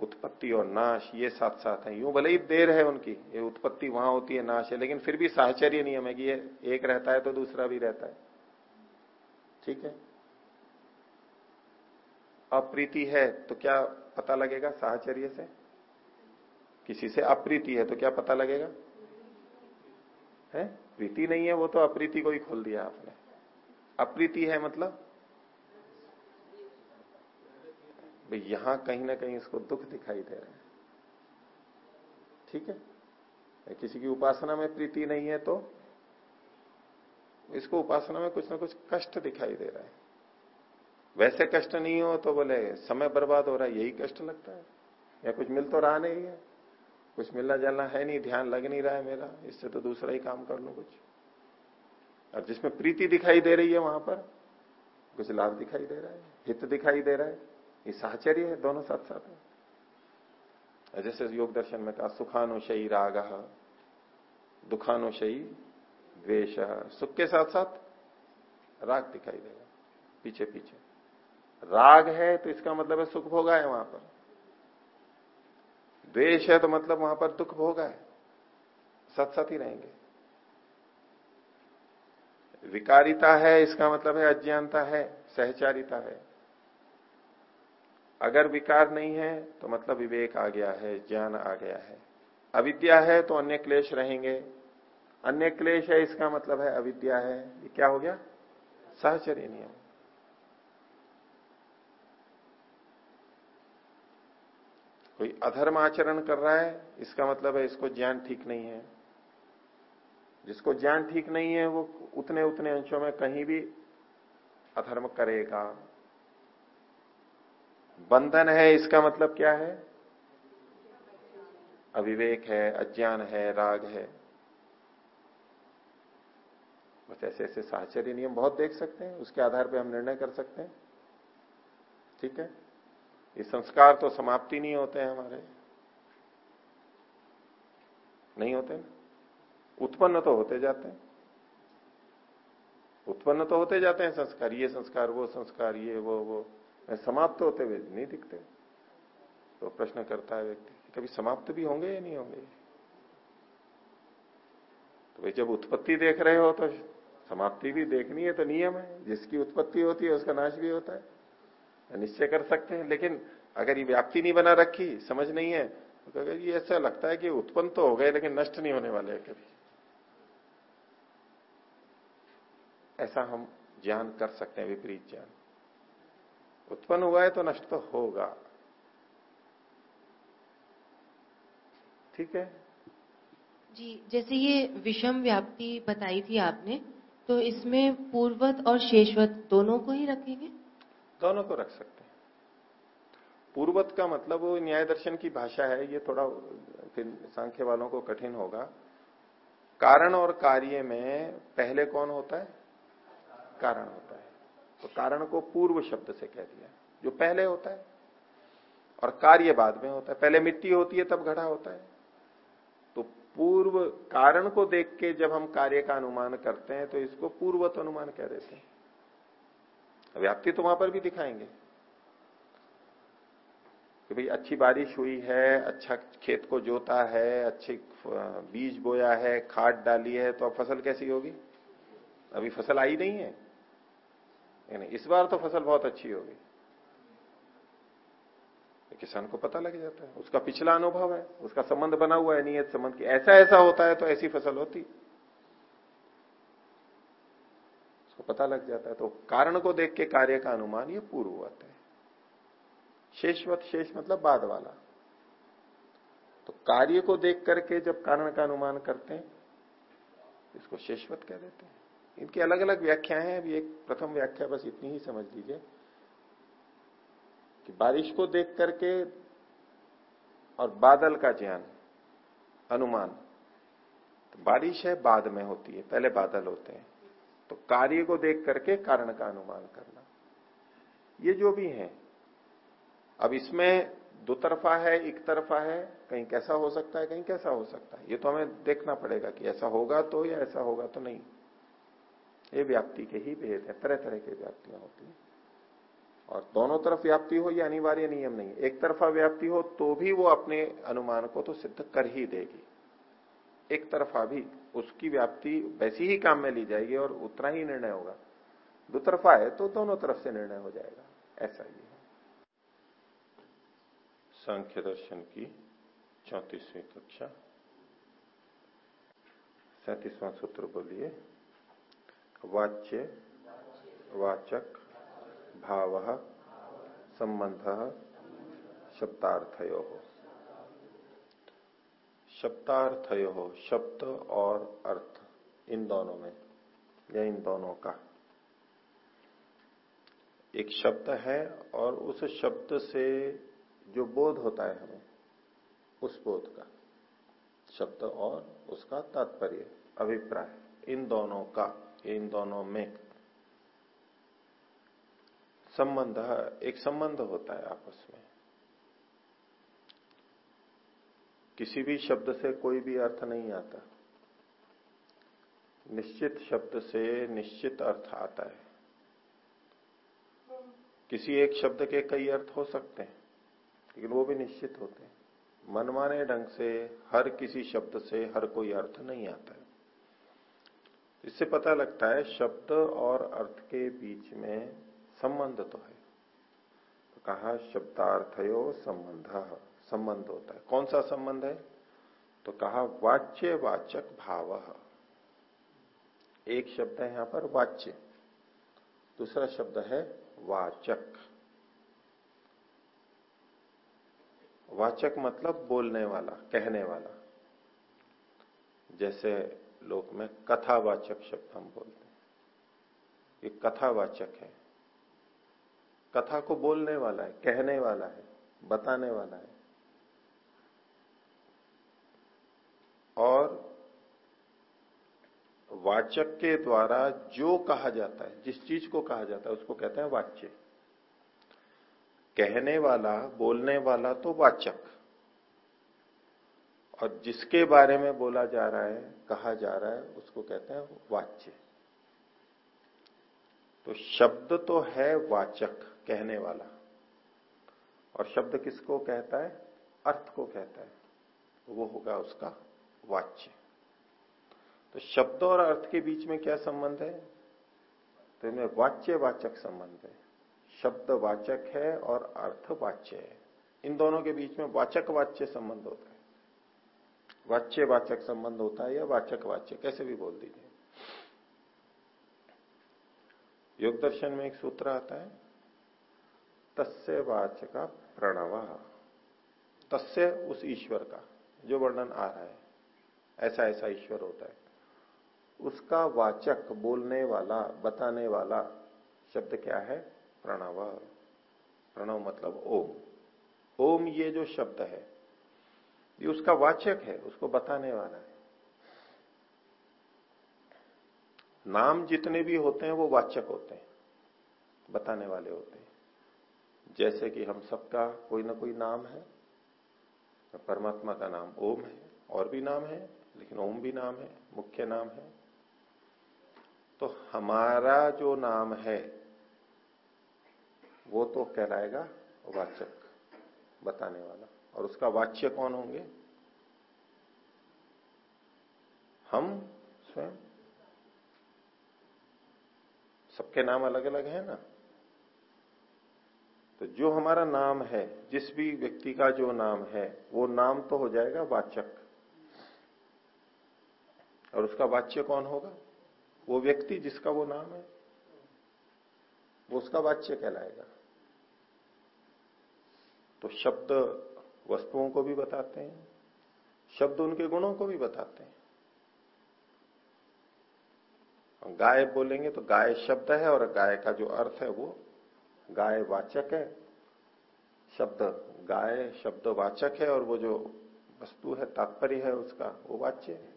उत्पत्ति और नाश, ये साथ साथ हैं। यूँ भले ही देर है उनकी, ये उत्पत्ति वहाँ होती है, नाश है, लेकिन फिर भी साहचर्य नियम है कि ये एक रहता है तो दूसरा भी रहता है। ठीक है? अप्रीति है तो क्या पता लगेगा साहचर्य से? किसी से अप्रीति है तो क्या पता लगेगा? है? प्रीति नहीं है, वो तो अप्रीति को ही खोल दिया आपने। अप्रीति है मतलब? यहाँ कहीं ना कहीं इसको दुख दिखाई दे रहा है। ठीक है? किसी की उपासना में प्रीति नहीं है तो इसको उपासना में कुछ ना कुछ कष्ट दिखाई दे रहा है। वैसे कष्ट नहीं हो तो बोले, समय बर्बाद हो रहा है, यही कष्ट लगता है? या कुछ मिल तो रहा नहीं है? कुछ मिलना जाना है नहीं, ध्यान लग नहीं रहा है मेरा, इससे तो दूसरा ही काम कर लू कुछ? और जिसमें प्रीति दिखाई दे रही है वहाँ पर, कुछ लाभ दिखाई दे रहा है, हित दिखाई दे रहा है, ये साहचर्य है, दोनों साथ साथ है। जैसे योग दर्शन में कहा सुखानुशयी राग दुखानुशयी द्वेश सुख के साथ साथ राग दिखाई देगा पीछे पीछे राग है तो इसका मतलब है सुख भोगा है वहाँ पर। द्वेष है तो मतलब वहाँ पर दुख भोगा है। सत सत ही रहेंगे। विकारिता है, इसका मतलब है अज्ञानता है, सहचारिता है। अगर विकार नहीं है तो मतलब विवेक आ गया है, ज्ञान आ गया है। अविद्या है तो अन्य क्लेश रहेंगे। अन्य क्लेश है, इसका मतलब है अविद्या है। ये क्या हो गया? सहचर्य नियम। कोई अधर्म आचरण कर रहा है, इसका मतलब है इसको ज्ञान ठीक नहीं है। जिसको ज्ञान ठीक नहीं है, वो उतने उतने अंशों में कहीं भी अधर्म करेगा। बंधन है, इसका मतलब क्या है? अविवेक है, अज्ञान है, राग है। बस ऐसे ऐसे साहचर्य नियम बहुत देख सकते हैं, उसके आधार पर हम निर्णय कर सकते हैं। ठीक है? ये संस्कार तो समाप्ति नहीं होते हैं हमारे। नहीं होते उत्पन्न तो होते जाते हैं। उत्पन्न तो होते जाते हैं संस्कार, ये संस्कार, वो संस्कार, ये, वो वो। समाप्त होते हुए नहीं दिखते। तो प्रश्न करता है व्यक्ति कभी समाप्त भी होंगे या नहीं होंगे? तो भाई जब उत्पत्ति देख रहे हो तो समाप्ति भी देखनी है तो नियम है। जिसकी उत्पत्ति होती है, उसका नाश भी होता है। निश्चय कर सकते हैं, लेकिन अगर ये व्याप्ति नहीं बना रखी, समझ नहीं है तो अगर ये ऐसा लगता है कि उत्पन्न तो हो गए, लेकिन नष्ट नहीं होने वाले कभी। ऐसा हम ज्ञान कर सकते हैं, विपरीत ज्ञान। उत्पन्न हुआ है तो नष्ट तो होगा। ठीक है? जी, जैसे ये विषम व्याप्ति बताई थी आपने तो इसमें पूर्वत और शेषवत दोनों को ही रखेंगे? दोनों को रख सकते हैं। पूर्वत का मतलब वो न्याय दर्शन की भाषा है, ये थोड़ा फिर सांख्य वालों को कठिन होगा। कारण और कार्य में पहले कौन होता है? कारण होता है। तो कारण को पूर्व शब्द से कह दिया। जो पहले होता है और कार्य बाद में होता है। पहले मिट्टी होती है, तब घड़ा होता है। तो पूर्व कारण को देख के जब हम कार्य का अनुमान करते हैं तो इसको पूर्वत अनुमान कह देते हैं। व्याप्ति तो वहाँ पर भी दिखाएँगे। कि भाई अच्छी बारिश हुई है अच्छा खेत को जोता है, अच्छी बीज बोया है, खाद डाली है तो अब फ़सल कैसी होगी? अभी फ़सल आई नहीं है। इस बार तो फ़सल बहुत अच्छी होगी। किसान को पता लग जाता है। उसका पिछला अनुभव है, उसका संबंध बना हुआ है, नियत संबंध की। ऐसा ऐसा होता है तो ऐसी फ़सल होती। उसको पता लग जाता है। तो कारण को देख के कार्य का अनुमान ये पूर्ववत है। शेषवत, शेष मतलब बाद वाला। तो कार्य को देख करके जब कारण का अनुमान करते हैं, इसको शेषवत कह देते हैं। इनकी अलग अलग व्याख्याएँ हैं, अभी एक प्रथम व्याख्या बस इतनी ही समझ लीजिए कि बारिश को देख करके और बादल का ज्ञान, अनुमान। तो बारिश है, बाद में होती है, पहले बादल होते हैं। तो कार्य को देख करके कारण का अनुमान करना। ये जो भी है, अब इसमें दो तरफा है, एक तरफा है, कहीं कैसा हो सकता है, कहीं कैसा हो सकता है। ये तो हमें देखना पड़ेगा कि ऐसा होगा तो या ऐसा होगा तो नहीं। ये व्याप्ति के ही भेद है तरह तरह की व्याप्तियाँ होती हैं। और दोनों तरफ़ व्याप्ति हो ये अनिवार्य नियम नहीं एक तरफा व्याप्ति हो तो भी वो अपने अनुमान को तो सिद्ध कर ही देगी। एक तरफा भी उसकी व्याप्ति वैसी ही काम में ली जाएगी और उतना ही निर्णय होगा। दो तरफा है तो दोनों तरफ़ से निर्णय हो जाएगा। ऐसा ही है। सांख्य दर्शन की चौतीसवीं कक्षा। सैतीसवां सूत्र बोलिए। वाच्य, वाचक, भाव, संबंध, शब्दार्थयो। शब्दार्थयो शब्द और अर्थ। इन दोनों में, या इन दोनों का। एक शब्द है और उस शब्द से जो बोध होता है हमें, उस बोध का। शब्द और उसका तात्पर्य, अभिप्राय, इन दोनों का, इन दोनों में। संबंध, एक संबंध होता है आपस में। किसी भी शब्द से कोई भी अर्थ नहीं आता। निश्चित शब्द से निश्चित अर्थ आता है। किसी एक शब्द के कई अर्थ हो सकते हैं, लेकिन वो भी निश्चित होते हैं। मनमाने ढंग से हर किसी शब्द से हर कोई अर्थ नहीं आता है। इससे पता लगता है शब्द और अर्थ के बीच में संबंध तो है। तो कहा शब्दार्थयो संबंध। संबंध होता है। कौन सा संबंध है? तो कहा, वाच्य वाचक भाव। एक शब्द है यहाँ पर, वाच्य। दूसरा शब्द है, वाचक। वाचक मतलब बोलने वाला, कहने वाला। जैसे लोक में कथावाचक शब्द हम बोलते हैं। ये कथावाचक है। कथा को बोलने वाला है, कहने वाला है, बताने वाला है और वाचक के द्वारा जो कहा जाता है, जिस चीज़ को कहा जाता है, उसको कहते हैं वाच्य। कहने वाला, बोलने वाला तो वाचक। और जिसके बारे में बोला जा रहा है, कहा जा रहा है, उसको कहते हैं वाच्य। तो शब्द तो है वाचक, कहने वाला। और शब्द किसको कहता है? अर्थ को कहता है। तो वो होगा उसका वाच्य। तो शब्द और अर्थ के बीच में क्या संबंध है? तो इनमें वाच्य वाचक संबंध है। शब्द वाचक है और अर्थ वाच्य है। इन दोनों के बीच में वाचक वाच्य संबंध होता है। वाच्य वाचक संबंध होता है या वाचक वाच्य कैसे भी बोल दीजिए। योग दर्शन में एक सूत्र आता है, तस्य वाचक प्रणव। तस्य उस ईश्वर का, जो वर्णन आ रहा है। ऐसा ऐसा ईश्वर होता है। उसका वाचक, बोलने वाला, बताने वाला शब्द क्या है? प्रणव। प्रणव मतलब ओम। ओम ये जो शब्द है, ये उसका वाचक है, उसको बताने वाला है। नाम जितने भी होते हैं, वो वाचक होते हैं, बताने वाले होते हैं। जैसे कि हम सबका कोई ना कोई नाम है, परमात्मा का नाम ओम है, और भी नाम है, लेकिन ओम भी नाम है, मुख्य नाम है। तो हमारा जो नाम है, वो तो कहलाएगा वाचक, बताने वाला। और उसका वाच्य कौन होंगे? हम स्वयं। सबके नाम अलग अलग है ना? तो जो हमारा नाम है, जिस भी व्यक्ति का जो नाम है, वो नाम तो हो जाएगा वाचक। और उसका वाच्य कौन होगा? वो व्यक्ति जिसका वो नाम है, वो उसका वाच्य कहलाएगा। तो शब्द वस्तुओं को भी बताते हैं, शब्द उनके गुणों को भी बताते हैं। गाय बोलेंगे तो गाय शब्द है और गाय का जो अर्थ है वो गाय वाचक है। शब्द गाय शब्द वाचक है और वो जो वस्तु है, तात्पर्य है उसका, वो वाच्य है।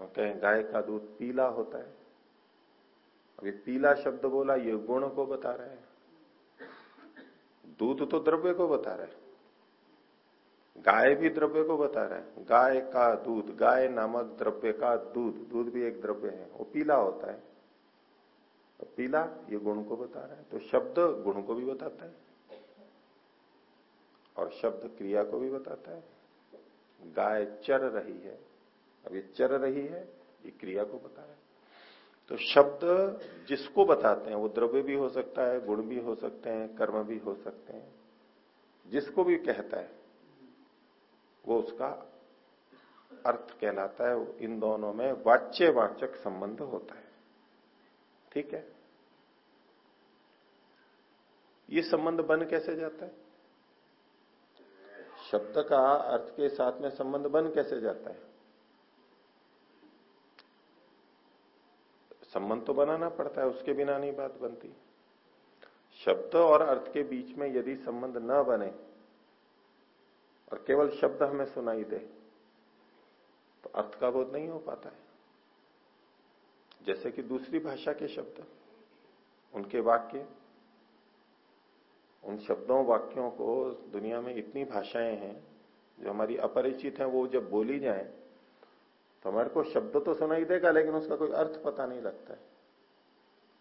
कहें गाय का दूध पीला होता है। अभी पीला शब्द बोला, ये गुण को बता रहे हैं। दूध तो द्रव्य को बता रहा है। गाय भी द्रव्य को बता रहा है। गाय का दूध, गाय नामक द्रव्य का दूध दूध भी एक द्रव्य है। वो पीला होता है। तो पीला, ये गुण को बता रहा है। तो शब्द गुण को भी बताता है। और शब्द क्रिया को भी बताता है। गाय चर रही है। अब ये चर रही है, ये क्रिया को बता रहा है। तो शब्द जिसको बताते हैं, वो द्रव्य भी हो सकता है, गुण भी हो सकते हैं, कर्म भी हो सकते हैं। जिसको भी कहता है, वो उसका अर्थ कहलाता है इन दोनों में वाच्य वाचक संबंध होता है। ठीक है? ये संबंध बन कैसे जाता है? शब्द का अर्थ के साथ में संबंध बन कैसे जाता है? संबंध तो बनाना पड़ता है, उसके बिना नहीं बात बनती। शब्द और अर्थ के बीच में यदि संबंध न बने, और केवल शब्द हमें सुनाई दे तो अर्थ का बोध नहीं हो पाता है। जैसे कि दूसरी भाषा के शब्द, उनके वाक्य, उन शब्दों, वाक्यों को दुनिया में इतनी भाषाएँ हैं, जो हमारी अपरिचित हैं, वो जब बोली जाए तो हमारे को शब्द तो सुनाई देगा, लेकिन उसका कोई अर्थ पता नहीं लगता है।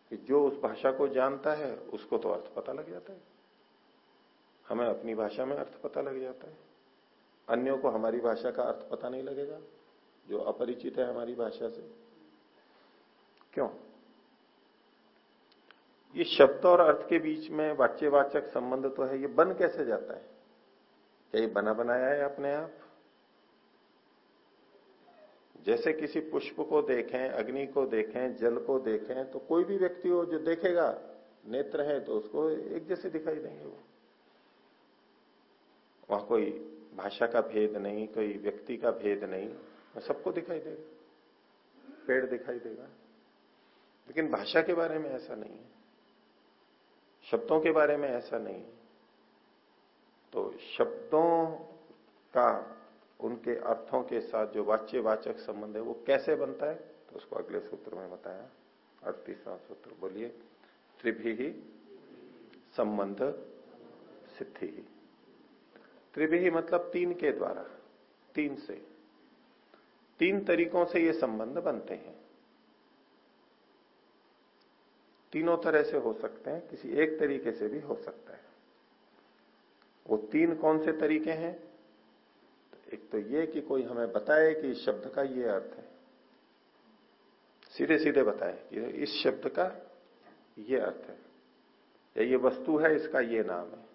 कि जो उस भाषा को जानता है, उसको तो अर्थ पता लग जाता है। हमें अपनी भाषा में अर्थ पता लग जाता है। अन्यों को हमारी भाषा का अर्थ पता नहीं लगेगा, जो अपरिचित है हमारी भाषा से। क्यों? ये शब्द और अर्थ के बीच में वाच्यवाचक संबंध तो है, ये बन कैसे जाता है? क्या ये बना बनाया है अपने आप? जैसे किसी पुष्प को देखें, अग्नि को देखें, जल को देखें तो कोई भी व्यक्ति हो जो देखेगा, नेत्र है तो उसको एक जैसे दिखाई देंगे वो। वहाँ कोई भाषा का भेद नहीं, कोई व्यक्ति का भेद नहीं सबको दिखाई देगा। पेड़ दिखाई देगा। लेकिन भाषा के बारे में ऐसा नहीं है। शब्दों के बारे में ऐसा नहीं है। तो शब्दों का उनके अर्थों के साथ जो वाच्यवाचक संबंध है, वो कैसे बनता है तो उसको अगले सूत्र में बताया। अड़तीसवां सूत्र, बोलिए, त्रिभी संबंध सिद्धि। ही त्रिभी मतलब तीन के द्वारा, तीन से। तीन तरीकों से ये संबंध बनते हैं। तीनों तरह से हो सकते हैं, किसी एक तरीके से भी हो सकता है। वो तीन कौन से तरीके हैं? एक तो ये कि कोई हमें बताए कि इस शब्द का ये अर्थ है। सीधे सीधे बताए कि इस शब्द का ये अर्थ है। या ये वस्तु है, इसका ये नाम है।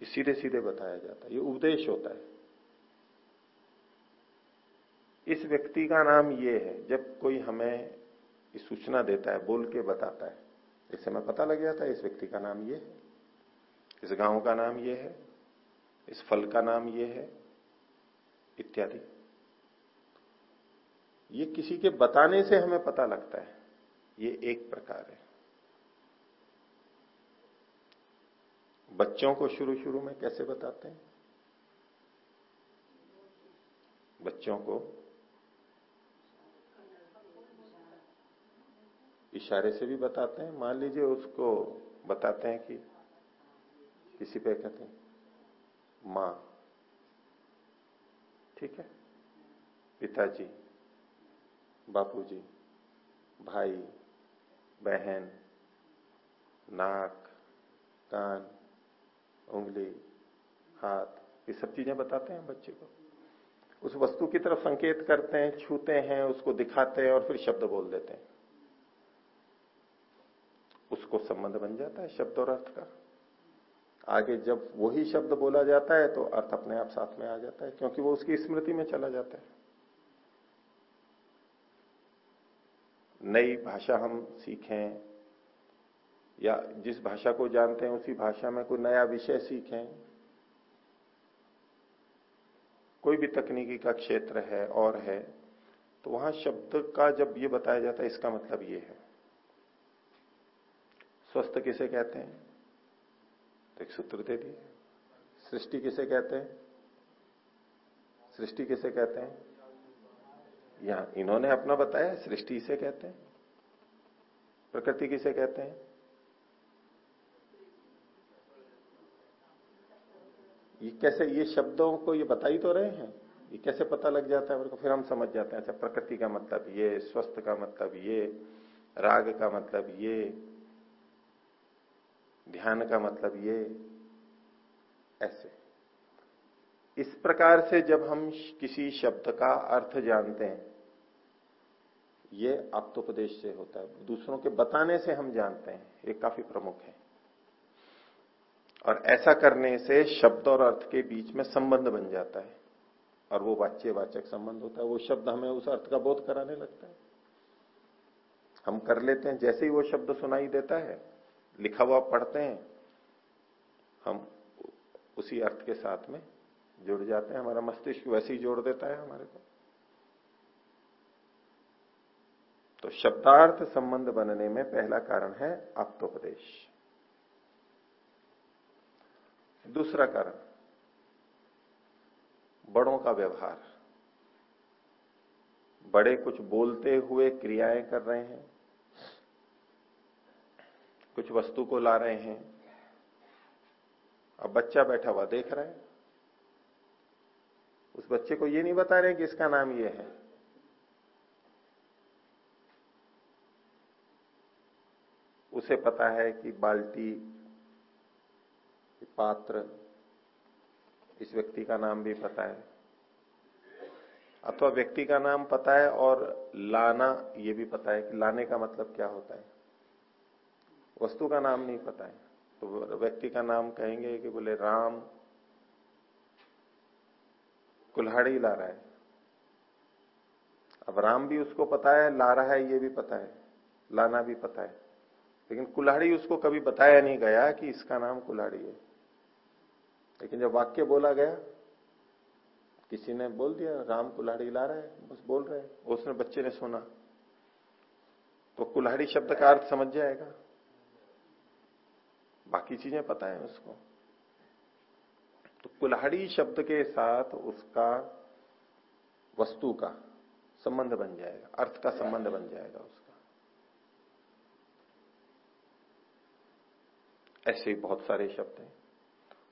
ये सीधे सीधे बताया जाता है। ये उपदेश होता है। इस व्यक्ति का नाम ये है। जब कोई हमें सूचना देता है, बोल के बताता है इससे हमें पता लग जाता है, इस व्यक्ति का नाम ये है। इस गाँव का नाम ये है। इस फल का नाम ये है, इत्यादि। ये किसी के बताने से हमें पता लगता है, ये एक प्रकार है। बच्चों को शुरू शुरू में कैसे बताते हैं? बच्चों को इशारे से भी बताते हैं। मान लीजिए उसको बताते हैं कि किसी पे कहते हैं माँ। ठीक है? पिताजी, बापूजी, भाई, बहन, नाक, कान, उंगली, हाथ, ये सब चीज़ें बताते हैं बच्चे को। उस वस्तु की तरफ़ संकेत करते हैं, छूते हैं, उसको दिखाते हैं और फिर शब्द बोल देते हैं। उसको संबंध बन जाता है शब्द और अर्थ का। आगे जब वही शब्द बोला जाता है तो अर्थ अपने आप साथ में आ जाता है, क्योंकि वो उसकी स्मृति में चला जाता है। नई भाषा हम सीखें, या जिस भाषा को जानते हैं, उसी भाषा में कोई नया विषय सीखें। कोई भी तकनीकी का क्षेत्र है, और है तो वहाँ शब्द का जब ये बताया जाता है, इसका मतलब ये है। स्वस्थ किसे कहते हैं? तो एक सूत्र दे दिए। सृष्टि किसे कहते हैं? सृष्टि किसे कहते हैं? यहाँ इन्होंने अपना बताया, सृष्टि इसे कहते हैं। प्रकृति किसे कहते हैं? ये कैसे, ये शब्दों को ये बता ही तो रहे हैं? ये कैसे पता लग जाता है? को फिर हम समझ जाते हैं। अच्छा प्रकृति का मतलब ये, स्वस्थ का मतलब ये, राग का मतलब ये ध्यान का मतलब ये ऐसे। इस प्रकार से जब हम किसी शब्द का अर्थ जानते हैं, ये आप्तोपदेश से होता है। दूसरों के बताने से हम जानते हैं, ये काफ़ी प्रमुख है। और ऐसा करने से शब्द और अर्थ के बीच में संबंध बन जाता है। और वो वाच्यवाचक संबंध होता है, वो शब्द हमें उस अर्थ का बोध कराने लगता है। हम कर लेते हैं, जैसे ही वो शब्द सुनाई देता है लिखा हुआ पढ़ते हैं, हम उसी अर्थ के साथ में जुड़ जाते हैं। हमारा मस्तिष्क वैसे ही जोड़ देता है हमारे को। तो शब्दार्थ संबंध बनने में पहला कारण है आप्तोपदेश दूसरा कारण, बड़ों का व्यवहार। बड़े कुछ बोलते हुए क्रियाएँ कर रहे हैं। कुछ वस्तु को ला रहे हैं। अब बच्चा बैठा हुआ देख रहा है। उस बच्चे को ये नहीं बता रहे कि इसका नाम ये है। उसे पता है कि बाल्टी, पात्र, इस व्यक्ति का नाम भी पता है। अथवा व्यक्ति का नाम पता है और लाना ये भी पता है कि लाने का मतलब क्या होता है। वस्तु का नाम नहीं पता है। तो व्यक्ति का नाम कहेंगे कि बोले, राम कुल्हाड़ी ला रहा है। अब राम भी उसको पता है ला रहा है, ये भी पता है, लाना भी पता है। लेकिन कुल्हाड़ी उसको कभी बताया नहीं गया कि इसका नाम कुल्हाड़ी है। लेकिन जब वाक्य बोला गया, किसी ने बोल दिया, राम कुल्हाड़ी ला रहा है, बस बोल रहे हैं। उसने बच्चे ने सुना। तो कुल्हाड़ी शब्द का अर्थ समझ जाएगा। बाकी चीज़ें पता है उसको। तो कुल्हाड़ी शब्द के साथ उसका वस्तु का संबंध बन जाएगा, अर्थ का संबंध बन जाएगा उसका। ऐसे बहुत सारे शब्द हैं।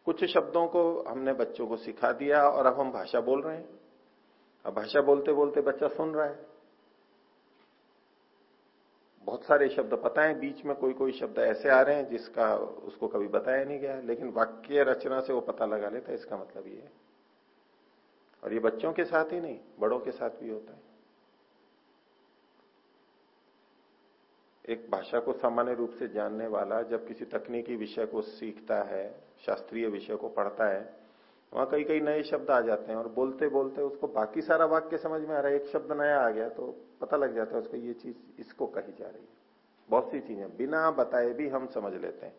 कुछ शब्दों को हमने बच्चों को सिखा दिया और अब हम भाषा बोल रहे हैं। अब भाषा बोलते बोलते बच्चा सुन रहा है। बहुत सारे शब्द पता है, बीच में कोई कोई शब्द ऐसे आ रहे हैं जिसका उसको कभी बताया नहीं गया, लेकिन वाक्य रचना से वो पता लगा लेता है, इसका मतलब ये है। और ये बच्चों के साथ ही नहीं, बड़ों के साथ भी होता है। एक भाषा को सामान्य रूप से जानने वाला जब किसी तकनीकी विषय को सीखता है, शास्त्रीय विषय को पढ़ता है, वहाँ कई कई नए शब्द आ जाते हैं और बोलते बोलते उसको बाकी सारा वाक्य समझ में आ रहा है, एक शब्द नया आ गया तो पता लग जाता है उसको, ये चीज़ इसको कही जा रही है। बहुत सी चीज़ें बिना बताए भी हम समझ लेते हैं।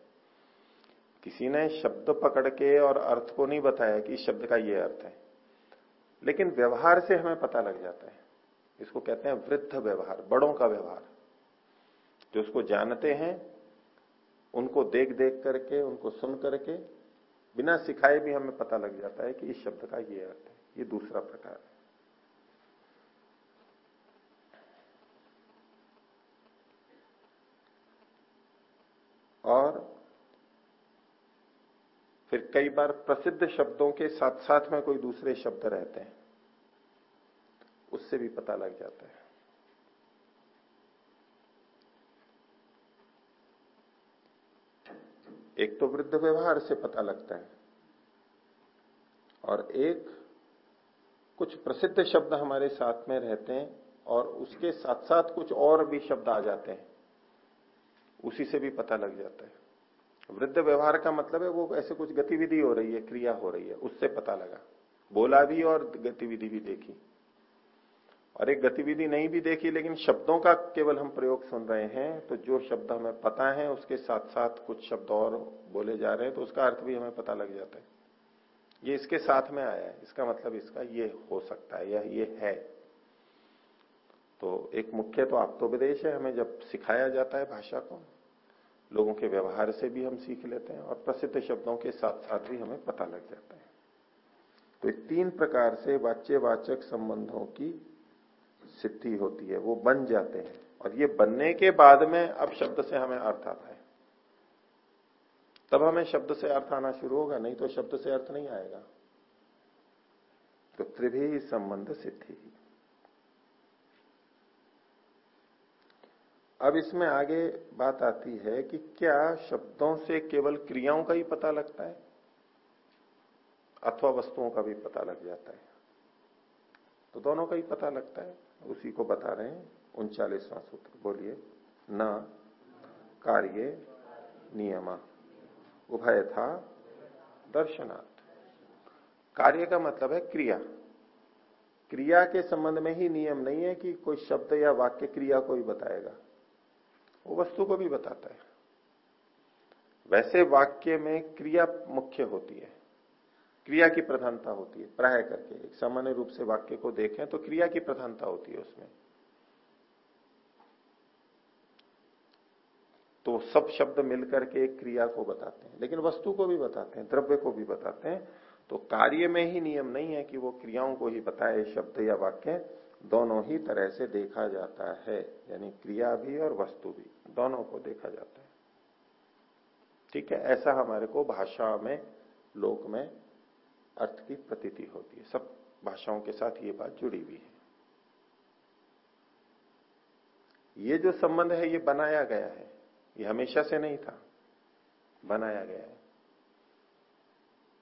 किसी ने शब्द पकड़ के और अर्थ को नहीं बताया कि इस शब्द का ये अर्थ है। लेकिन व्यवहार से हमें पता लग जाता है। इसको कहते हैं वृद्ध व्यवहार, बड़ों का व्यवहार। जो उसको जानते हैं, उनको देख देख करके, उनको सुन करके, बिना सिखाए भी हमें पता लग जाता है कि इस शब्द का ये अर्थ है, ये दूसरा प्रकार है। और फिर कई बार प्रसिद्ध शब्दों के साथ साथ में कोई दूसरे शब्द रहते हैं। उससे भी पता लग जाता है। एक तो वृद्ध व्यवहार से पता लगता है और एक कुछ प्रसिद्ध शब्द हमारे साथ में रहते हैं और उसके साथ साथ कुछ और भी शब्द आ जाते हैं। उसी से भी पता लग जाता है। वृद्ध व्यवहार का मतलब है वो ऐसे कुछ गतिविधि हो रही है, क्रिया हो रही है, उससे पता लगा। बोला भी और गतिविधि भी देखी। और एक गतिविधि नहीं भी देखी, लेकिन शब्दों का केवल हम प्रयोग सुन रहे हैं तो जो शब्द हमें पता है, उसके साथ साथ कुछ शब्द और बोले जा रहे हैं तो उसका अर्थ भी हमें पता लग जाता है। ये इसके साथ में आया है। इसका मतलब इसका ये हो सकता है या ये है। तो एक मुख्य तो आपतोपदेश है हमें जब सिखाया जाता है भाषा को, लोगों के व्यवहार से भी हम सीख लेते हैं और प्रसिद्ध शब्दों के साथ साथ भी हमें पता लग जाता है। तो तीन प्रकार से वाच्यवाचक संबंधों की सिद्धि होती है, वो बन जाते हैं। और ये बनने के बाद में अब शब्द से हमें अर्थ आता है। तब हमें शब्द से अर्थ आना शुरू होगा, नहीं तो शब्द से अर्थ नहीं आएगा। तो त्रिभी संबंध सिद्धि। अब इसमें आगे बात आती है कि क्या शब्दों से केवल क्रियाओं का ही पता लगता है? अथवा वस्तुओं का भी पता लग जाता है? तो दोनों का ही पता लगता है। उसी को बता रहे हैं उनचालीसवां सूत्र। बोलिए, न कार्य नियमा। उभय था दर्शनार्थ कार्य का मतलब है क्रिया। क्रिया के संबंध में ही नियम नहीं है कि कोई शब्द या वाक्य क्रिया को ही बताएगा। वो वस्तु को भी बताता है। वैसे वाक्य में क्रिया मुख्य होती है। क्रिया की प्रधानता होती है, प्राय करके। एक सामान्य रूप से वाक्य को देखें तो क्रिया की प्रधानता होती है उसमें। तो सब शब्द मिलकर के एक क्रिया को बताते हैं। लेकिन वस्तु को भी बताते हैं, द्रव्य को भी बताते हैं। तो कार्य में ही नियम नहीं है कि वो क्रियाओं को ही बताए, शब्द या वाक्य। दोनों ही तरह से देखा जाता है, यानी क्रिया भी और वस्तु भी। दोनों को देखा जाता है। ठीक है? ऐसा हमारे को भाषा में, लोक में अर्थ की प्रतीति होती है। सब भाषाओं के साथ ये बात जुड़ी हुई है। ये जो संबंध है, ये बनाया गया है। ये हमेशा से नहीं था। बनाया गया है।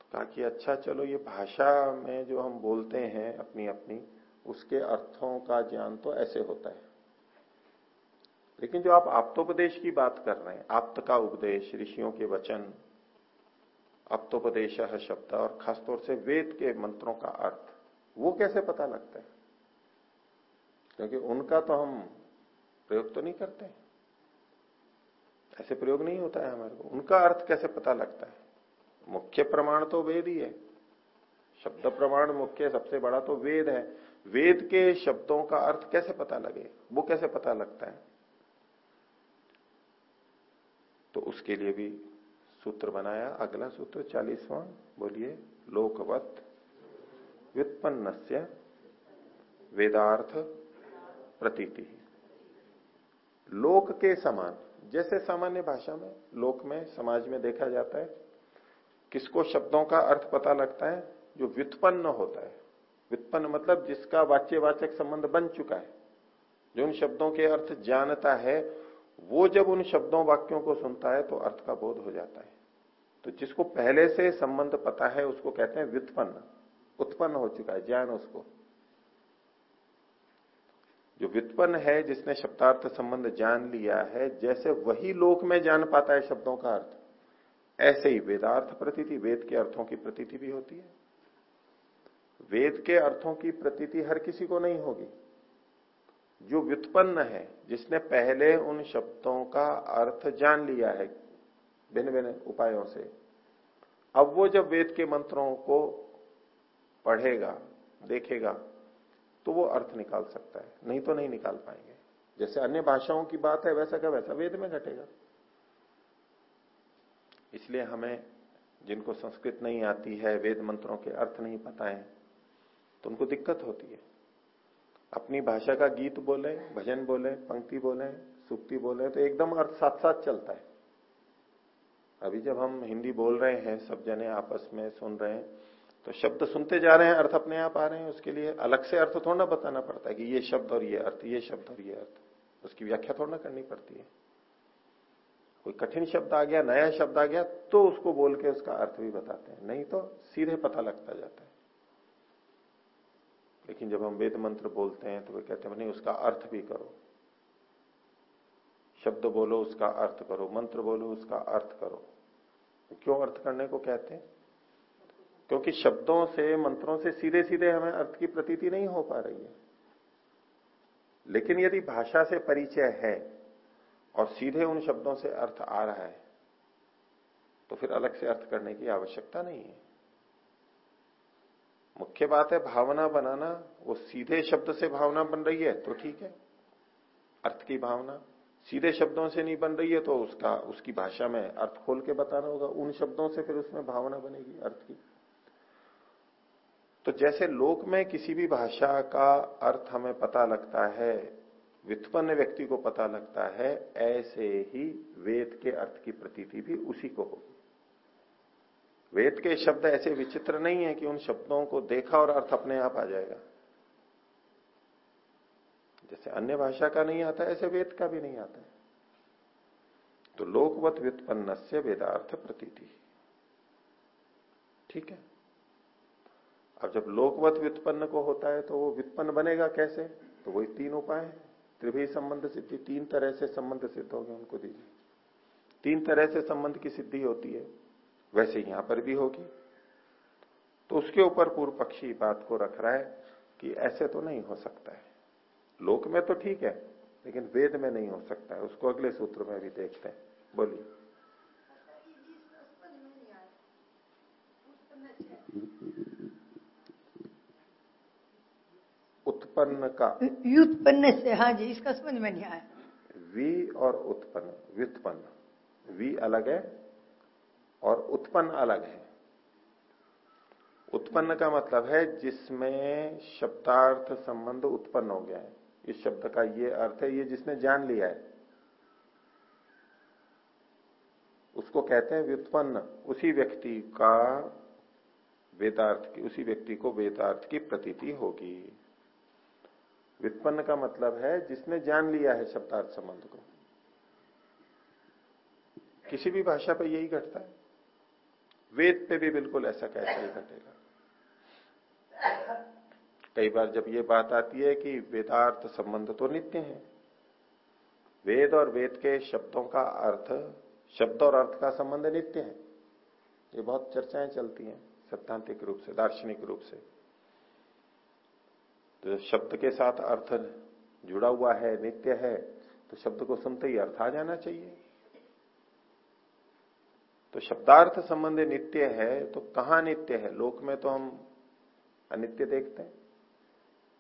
तो कहा कि अच्छा चलो ये भाषा में जो हम बोलते हैं अपनी अपनी उसके अर्थों का ज्ञान तो ऐसे होता है। लेकिन जो आप आप्तोपदेश की बात कर रहे हैं, आप्त का उपदेश, ऋषियों के वचन, आप्तोपदेश शब्द और खासतौर से वेद के मंत्रों का अर्थ, वो कैसे पता लगता है? क्योंकि उनका तो हम प्रयोग तो नहीं करते ऐसे प्रयोग नहीं होता है हमारे को। उनका अर्थ कैसे पता लगता है? मुख्य प्रमाण तो वेद ही है। शब्द प्रमाण मुख्य सबसे बड़ा तो वेद है। वेद के शब्दों का अर्थ कैसे पता लगे? वो कैसे पता लगता है? तो उसके लिए भी सूत्र बनाया। अगला सूत्र, चालीसवां, बोलिए, लोकवत व्युत्पन्न से वेदार्थ प्रतीति। लोक के समान, जैसे सामान्य भाषा में, लोक में, समाज में देखा जाता है, किसको शब्दों का अर्थ पता लगता है? जो व्युत्पन्न होता है। व्युत्पन्न मतलब जिसका वाच्यवाचक संबंध बन चुका है। जो उन शब्दों के अर्थ जानता है वो जब उन शब्दों वाक्यों को सुनता है तो अर्थ का बोध हो जाता है। तो जिसको पहले से संबंध पता है, उसको कहते हैं व्युत्पन्न। उत्पन्न हो चुका है, ज्ञान उसको। जो व्युत्पन्न है, जिसने शब्दार्थ संबंध जान लिया है, जैसे वही लोक में जान पाता है शब्दों का अर्थ, ऐसे ही वेदार्थ प्रतीति, वेद के अर्थों की प्रतीति भी होती है। वेद के अर्थों की प्रतीति हर किसी को नहीं होगी। जो व्युत्पन्न है, जिसने पहले उन शब्दों का अर्थ जान लिया है, भिन्न भिन्न उपायों से, अब वो जब वेद के मंत्रों को पढ़ेगा, देखेगा तो वो अर्थ निकाल सकता है, नहीं तो नहीं निकाल पाएँगे। जैसे अन्य भाषाओं की बात है, वैसा का वैसा, वेद में घटेगा। इसलिए हमें जिनको संस्कृत नहीं आती है, वेद मंत्रों के अर्थ नहीं पता है तो उनको दिक्कत होती है। अपनी भाषा का गीत बोले, भजन बोले, पंक्ति बोले, सुक्ति बोले तो एकदम अर्थ साथ साथ चलता है। अभी जब हम हिंदी बोल रहे हैं, सब जने आपस में सुन रहे हैं तो शब्द सुनते जा रहे हैं, अर्थ अपने आप आ रहे हैं, उसके लिए अलग से अर्थ थोड़ा ना बताना पड़ता है कि ये शब्द और ये अर्थ, ये शब्द और ये अर्थ। उसकी व्याख्या थोड़ा ना करनी पड़ती है। कोई कठिन शब्द आ गया, नया शब्द आ गया तो उसको बोल के उसका अर्थ भी बताते हैं। नहीं तो सीधे पता लगता जाता है। लेकिन जब हम वेद मंत्र बोलते हैं तो वे कहते हैं, नहीं, उसका अर्थ भी करो। शब्द बोलो, उसका अर्थ करो। मंत्र बोलो, उसका अर्थ करो। क्यों अर्थ करने को कहते हैं? क्योंकि शब्दों से, मंत्रों से सीधे सीधे हमें अर्थ की प्रतीति नहीं हो पा रही है। लेकिन यदि भाषा से परिचय है और सीधे उन शब्दों से अर्थ आ रहा है तो फिर अलग से अर्थ करने की आवश्यकता नहीं है। मुख्य बात है भावना बनाना। वो सीधे शब्द से भावना बन रही है तो ठीक है। अर्थ की भावना। सीधे शब्दों से नहीं बन रही है तो उसका, उसकी भाषा में अर्थ खोल के बताना होगा। उन शब्दों से फिर उसमें भावना बनेगी अर्थ की। तो जैसे लोक में किसी भी भाषा का अर्थ हमें पता लगता है, व्युत्पन्न व्यक्ति को पता लगता है, ऐसे ही वेद के अर्थ की प्रतीति भी उसी को होगी। वेद के शब्द ऐसे विचित्र नहीं है कि उन शब्दों को देखा और अर्थ अपने आप आ जाएगा। जैसे अन्य भाषा का नहीं आता, ऐसे वेद का भी नहीं आता। है तो लोकवत व्युत्पन्न से वेदार्थ प्रतीति। ठीक है? अब जब लोकवत व्युत्पन्न को होता है तो वो व्युत्पन्न बनेगा कैसे? तो वही तीन उपाय है। त्रिभी संबंध सिद्धि, तीन तरह से संबंध सिद्ध हो उनको दीजिए। तीन तरह से संबंध की सिद्धि होती है। वैसे यहाँ पर भी होगी। तो उसके ऊपर पूर्व पक्षी बात को रख रहा है कि ऐसे तो नहीं हो सकता है। लोक में तो ठीक है लेकिन वेद में नहीं हो सकता है। उसको अगले सूत्र में भी देखते हैं। बोलिए। उत्पन्न का। व्युत्पन्न से हाँ जी इसका समझ में नहीं आया। वी और उत्पन्न व्युत्पन्न। वी अलग है और उत्पन्न अलग है। उत्पन्न का मतलब है जिसमें शब्दार्थ संबंध उत्पन्न हो गया है। इस शब्द का ये अर्थ है, ये जिसने जान लिया है। उसको कहते हैं व्युत्पन्न। उसी व्यक्ति का वेदार्थ की, उसी व्यक्ति को वेदार्थ की प्रतीति होगी। व्युत्पन्न का मतलब है जिसने जान लिया है शब्दार्थ संबंध को। किसी भी भाषा पर यही घटता है। वेद पे भी बिल्कुल ऐसा कैसा ही घटेगा। कई बार जब ये बात आती है कि वेदार्थ संबंध तो नित्य है, वेद और वेद के शब्दों का अर्थ, शब्द और अर्थ का संबंध नित्य है। ये बहुत चर्चाएँ चलती हैं सत्तांतिक रूप से, दार्शनिक रूप से। तो शब्द के साथ अर्थ जुड़ा हुआ है, नित्य है तो शब्द को सुनते ही अर्थ आ जाना चाहिए। तो शब्दार्थ संबंध नित्य है तो कहाँ नित्य है? लोक में तो हम अनित्य देखते हैं।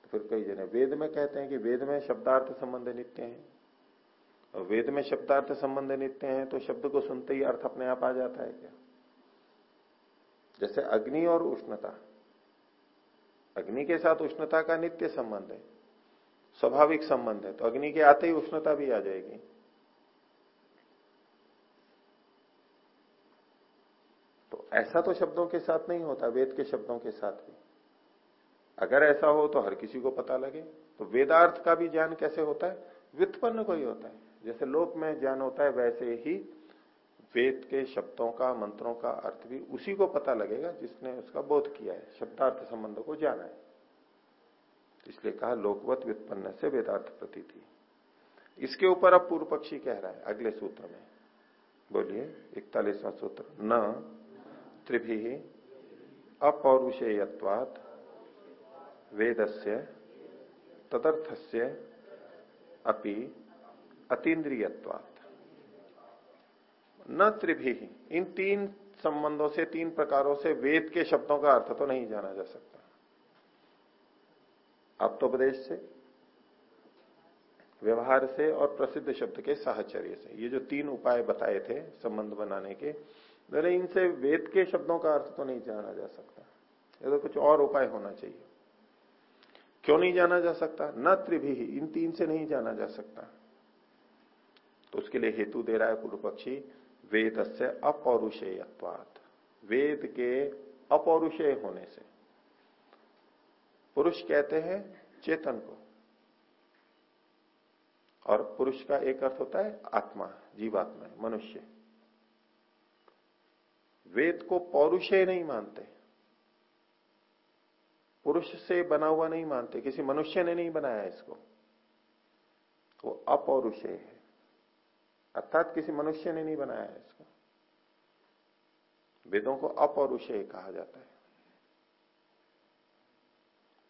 तो फिर कई जने वेद में कहते हैं कि वेद में शब्दार्थ संबंध नित्य है। और वेद में शब्दार्थ संबंध नित्य है तो शब्द को सुनते ही अर्थ अपने आप आ जाता है क्या? जैसे अग्नि और उष्णता। अग्नि के साथ उष्णता का नित्य संबंध है, स्वाभाविक संबंध है तो अग्नि के आते ही उष्णता भी आ जाएगी तो ऐसा तो शब्दों के साथ नहीं होता, वेद के शब्दों के साथ भी। अगर ऐसा हो तो हर किसी को पता लगे। तो वेदार्थ का भी ज्ञान कैसे होता है? व्युत्पन्न को ही होता है। जैसे लोक में ज्ञान होता है, वैसे ही वेद के शब्दों का, मंत्रों का अर्थ भी उसी को पता लगेगा जिसने उसका बोध किया है, शब्दार्थ संबंधों को जाना है। इसलिए कहा, लोकवत व्युत्पन्न से वेदार्थ प्रती थी इसके ऊपर अब पूर्व पक्षी कह रहा है, अगले सूत्र में। बोलिए, इकतालीसवां सूत्र। न त्रिभी अपौरुषेयत्वात वेदस्य, तदर्थस्य अपि अतीन्द्रियत्वात। न त्रिभी। इन तीन संबंधों से, तीन प्रकारों से वेद के शब्दों का अर्थ तो नहीं जाना जा सकता। आप्तोपदेश से, व्यवहार से और प्रसिद्ध शब्द के साहचर्य से। ये जो तीन उपाय बताए थे संबंध बनाने के अरे इनसे वेद के शब्दों का अर्थ तो नहीं जाना जा सकता। ये तो कुछ और उपाय होना चाहिए। क्यों नहीं जाना जा सकता? न त्रिभी, इन तीन से नहीं जाना जा सकता। तो उसके लिए हेतु दे रहा है पूर्व पक्षी वेद से अपौरुषेयत्वात। वेद के अपौरुषेय होने से। पुरुष कहते हैं चेतन को। और पुरुष का एक अर्थ होता है आत्मा, जीवात्मा, मनुष्य। वेद को पौरुषेय नहीं मानते। पुरुष से बना हुआ नहीं मानते। किसी मनुष्य ने नहीं बनाया इसको। वो अपौरुषेय है। अर्थात किसी मनुष्य ने नहीं बनाया है इसको। वेदों को अपौरुषेय कहा जाता है।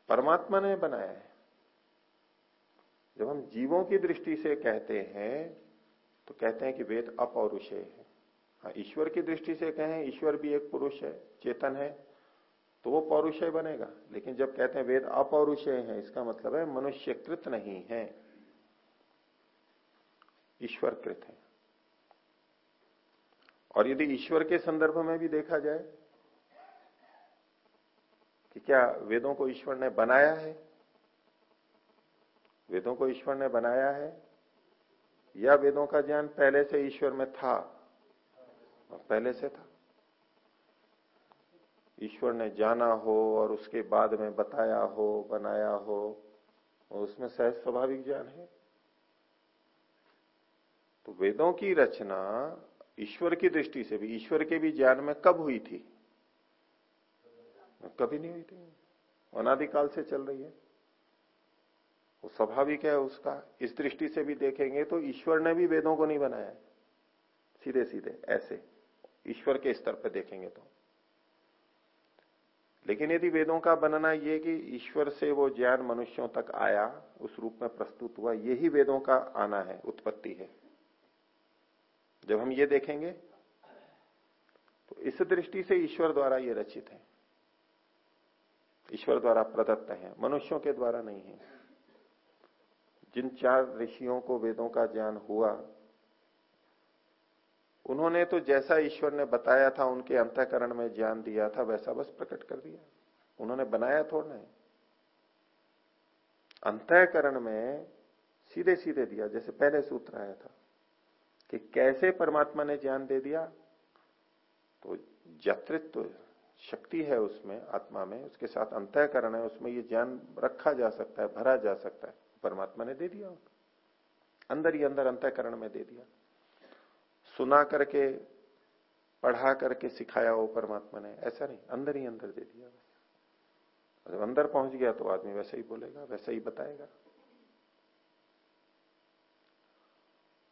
परमात्मा ने बनाया है। जब हम जीवों की दृष्टि से कहते हैं तो कहते हैं कि वेद अपौरुषेय हाँ। ईश्वर की दृष्टि से कहें, ईश्वर भी एक पुरुष है, चेतन है तो वो पौरुषय बनेगा। लेकिन जब कहते हैं वेद अपौरुषय है, इसका मतलब है मनुष्य कृत नहीं है। ईश्वर कृत है। और यदि ईश्वर के संदर्भ में भी देखा जाए कि क्या वेदों को ईश्वर ने बनाया है, वेदों को ईश्वर ने बनाया है, या वेदों का ज्ञान पहले से ईश्वर में था और पहले से था। ईश्वर ने जाना हो और उसके बाद में बताया हो, बनाया हो और उसमें सहज स्वाभाविक ज्ञान है। तो वेदों की रचना ईश्वर की दृष्टि से भी, ईश्वर के भी ज्ञान में कब हुई थी? कभी नहीं हुई थी। अनादिकाल से चल रही है। वो स्वाभाविक है उसका। इस दृष्टि से भी देखेंगे तो ईश्वर ने भी वेदों को नहीं बनाया सीधे सीधे ऐसे। ईश्वर के स्तर पर देखेंगे तो। लेकिन यदि वेदों का बनना ये कि ईश्वर से वो ज्ञान मनुष्यों तक आया, उस रूप में प्रस्तुत हुआ, यही वेदों का आना है, उत्पत्ति है। जब हम ये देखेंगे तो इस दृष्टि से ईश्वर द्वारा ये रचित है। ईश्वर द्वारा प्रदत्त है, मनुष्यों के द्वारा नहीं है। जिन चार ऋषियों को वेदों का ज्ञान हुआ उन्होंने तो जैसा ईश्वर ने बताया था, उनके अंतकरण में ज्ञान दिया था, वैसा बस प्रकट कर दिया। उन्होंने बनाया थोड़ा है अंतकरण में सीधे सीधे दिया, जैसे पहले सूत्र आया था, कि कैसे परमात्मा ने ज्ञान दे दिया तो जत्रित्व शक्ति है उसमें, आत्मा में, उसके साथ अंतःकरण है, उसमें ये ज्ञान रखा जा सकता है, भरा जा सकता है। परमात्मा ने दे दिया अंदर ही अंदर अंतःकरण में दे दिया। सुना करके, पढ़ा करके सिखाया हो परमात्मा ने। ऐसा नहीं, अंदर ही अंदर दे दिया जब अंदर पहुँच गया तो आदमी वैसे ही बोलेगा, वैसे ही बताएगा।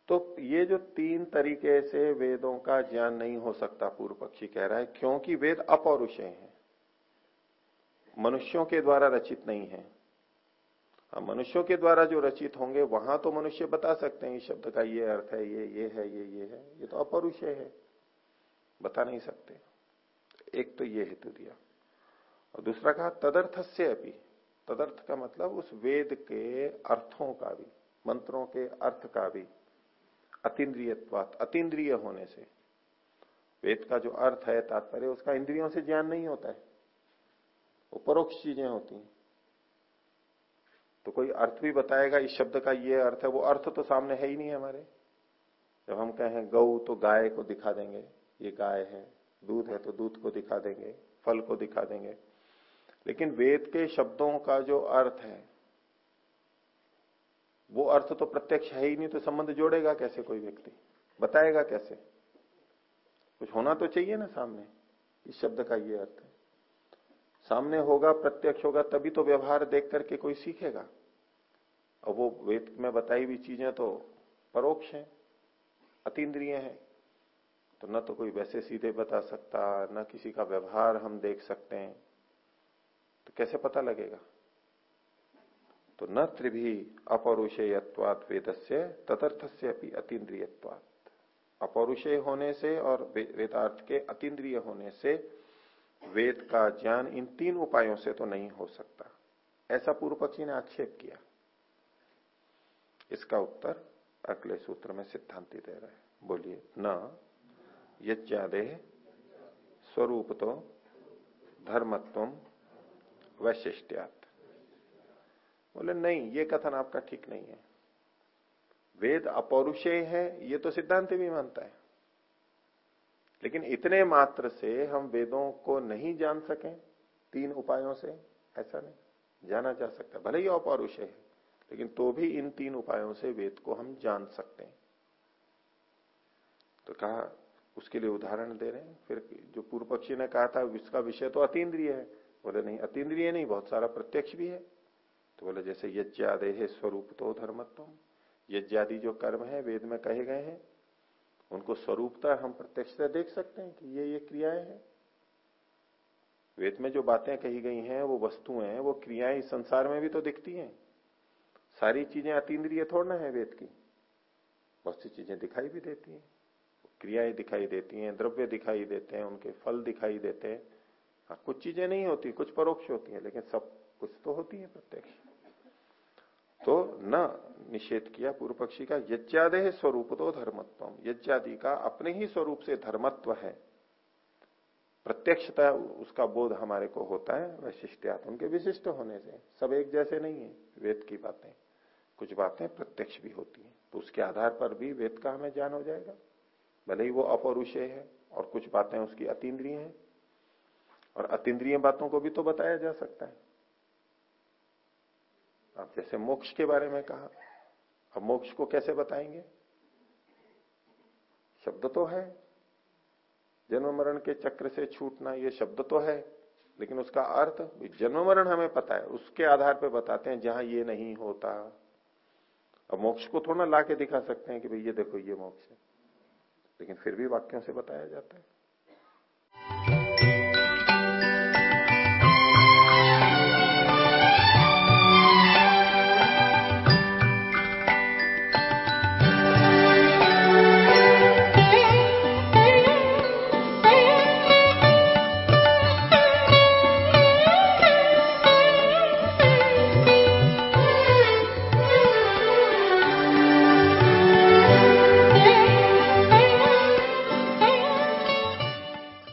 तो ये जो तीन तरीके से वेदों का ज्ञान नहीं हो सकता पूर्व पक्षी कह रहा है, क्योंकि वेद अपौरुषय हैं। मनुष्यों के द्वारा रचित नहीं हाँ। मनुष्यों के द्वारा जो रचित होंगे, वहाँ तो मनुष्य बता सकते हैं, इस शब्द का ये अर्थ है, ये ये है, ये ये है। ये तो अपौरुषय है। बता नहीं सकते। एक तो ये हेतु दिया। और दूसरा कहा तदर्थ से अभी तदर्थ का मतलब उस वेद के अर्थों का भी, मंत्रों के अर्थ का भी अतीन्द्रियवात अतीन्द्रिय होने से। वेद का जो अर्थ है, तात्पर्य, उसका इंद्रियों से ज्ञान नहीं होता है। वो परोक्ष चीज़ें होती हैं। तो कोई अर्थ भी बताएगा, इस शब्द का ये अर्थ है, वो अर्थ तो सामने है ही नहीं हमारे। जब हम कहें गौ तो गाय को दिखा देंगे, ये गाय है, दूध है तो दूध को दिखा देंगे, फल को दिखा देंगे। लेकिन वेद के शब्दों का जो अर्थ है, वो अर्थ तो प्रत्यक्ष है ही नहीं तो संबंध जोड़ेगा कैसे कोई व्यक्ति? बताएगा कैसे? कुछ होना तो चाहिए ना सामने, इस शब्द का ये अर्थ है। सामने होगा, प्रत्यक्ष होगा, तभी तो व्यवहार देख करके कोई सीखेगा। और वो वेद में बताई हुई चीज़ें तो परोक्ष हैं, अतीन्द्रिय हैं। तो न तो कोई वैसे सीधे बता सकता, न किसी का व्यवहार हम देख सकते हैं। तो कैसे पता लगेगा? तो न त्रिभी अपौरुषेयत्वात तदर्थ से अपनी अतीन्द्रियवाद अपौरुषेय होने से और वेदार्थ के अतीन्द्रिय होने से वेद का ज्ञान इन तीन उपायों से तो नहीं हो सकता। ऐसा पूर्व पक्षी ने आक्षेप किया। इसका उत्तर अगले सूत्र में सिद्धांति दे रहे बोलिए, न यज्ञादे स्वरूप तो धर्मत्व, वैशिष्ट्यात। बोले, नहीं, ये कथन आपका ठीक नहीं है। वेद अपौरुषेय है, ये तो सिद्धांत भी मानता है। लेकिन इतने मात्र से हम वेदों को नहीं जान सकें, तीन उपायों से, ऐसा नहीं। जाना जा सकता भले ही अपौरुषेय है, लेकिन तो भी इन तीन उपायों से वेद को हम जान सकते हैं। तो कहा, उसके लिए उदाहरण दे रहे हैं। फिर जो पूर्व पक्षी ने कहा था इसका विषय तो अतीन्द्रिय है। बोले, नहीं, अतीन्द्रिय नहीं, बहुत सारा प्रत्यक्ष भी है। तो बोले, जैसे यज्ञादे है स्वरूप तो धर्मत्व यज्ञादि जो कर्म है, वेद में कहे गए हैं उनको स्वरूपता हम प्रत्यक्ष से देख सकते हैं कि ये ये क्रियाएँ हैं। वेद में जो बातें कही गई हैं, वो वस्तुएँ हैं, वो क्रियाएँ इस संसार में भी तो दिखती हैं। सारी चीज़ें अतीन्द्रिय थोड़ना है वेद की। बहुत सी चीज़ें दिखाई भी देती हैं। क्रियाएँ दिखाई देती हैं, द्रव्य दिखाई देते हैं, उनके फल दिखाई देते हैं। हाँ कुछ चीज़ें नहीं होती, कुछ परोक्ष होती है, लेकिन सब कुछ तो होती है प्रत्यक्ष। तो न निषेध किया पूर्व पक्षी का, यज्ञादे स्वरूप तो धर्मत्व। यज्ञादि का अपने ही स्वरूप से धर्मत्व है। प्रत्यक्षता उसका बोध हमारे को होता है वैशिष्ट्यात उनके विशिष्ट होने से। सब एक जैसे नहीं है, वेद की बातें। कुछ बातें प्रत्यक्ष भी होती हैं तो उसके आधार पर भी वेद का हमें ज्ञान हो जाएगा। भले ही वो अपौरुषेय है, और कुछ बातें उसकी अतीन्द्रिय हैं। और अतीन्द्रिय बातों को भी तो बताया जा सकता है। अब जैसे मोक्ष के बारे में कहा, अब मोक्ष को कैसे बताएँगे? शब्द तो है। जन्म मरण के चक्र से छूटना ये शब्द तो है, लेकिन उसका अर्थ जन्म मरण हमें पता है, उसके आधार पर बताते हैं जहाँ ये नहीं होता। अब मोक्ष को थोड़ा ला के दिखा सकते हैं कि भाई ये देखो, ये मोक्ष है। लेकिन फिर भी वाक्यों से बताया जाता है।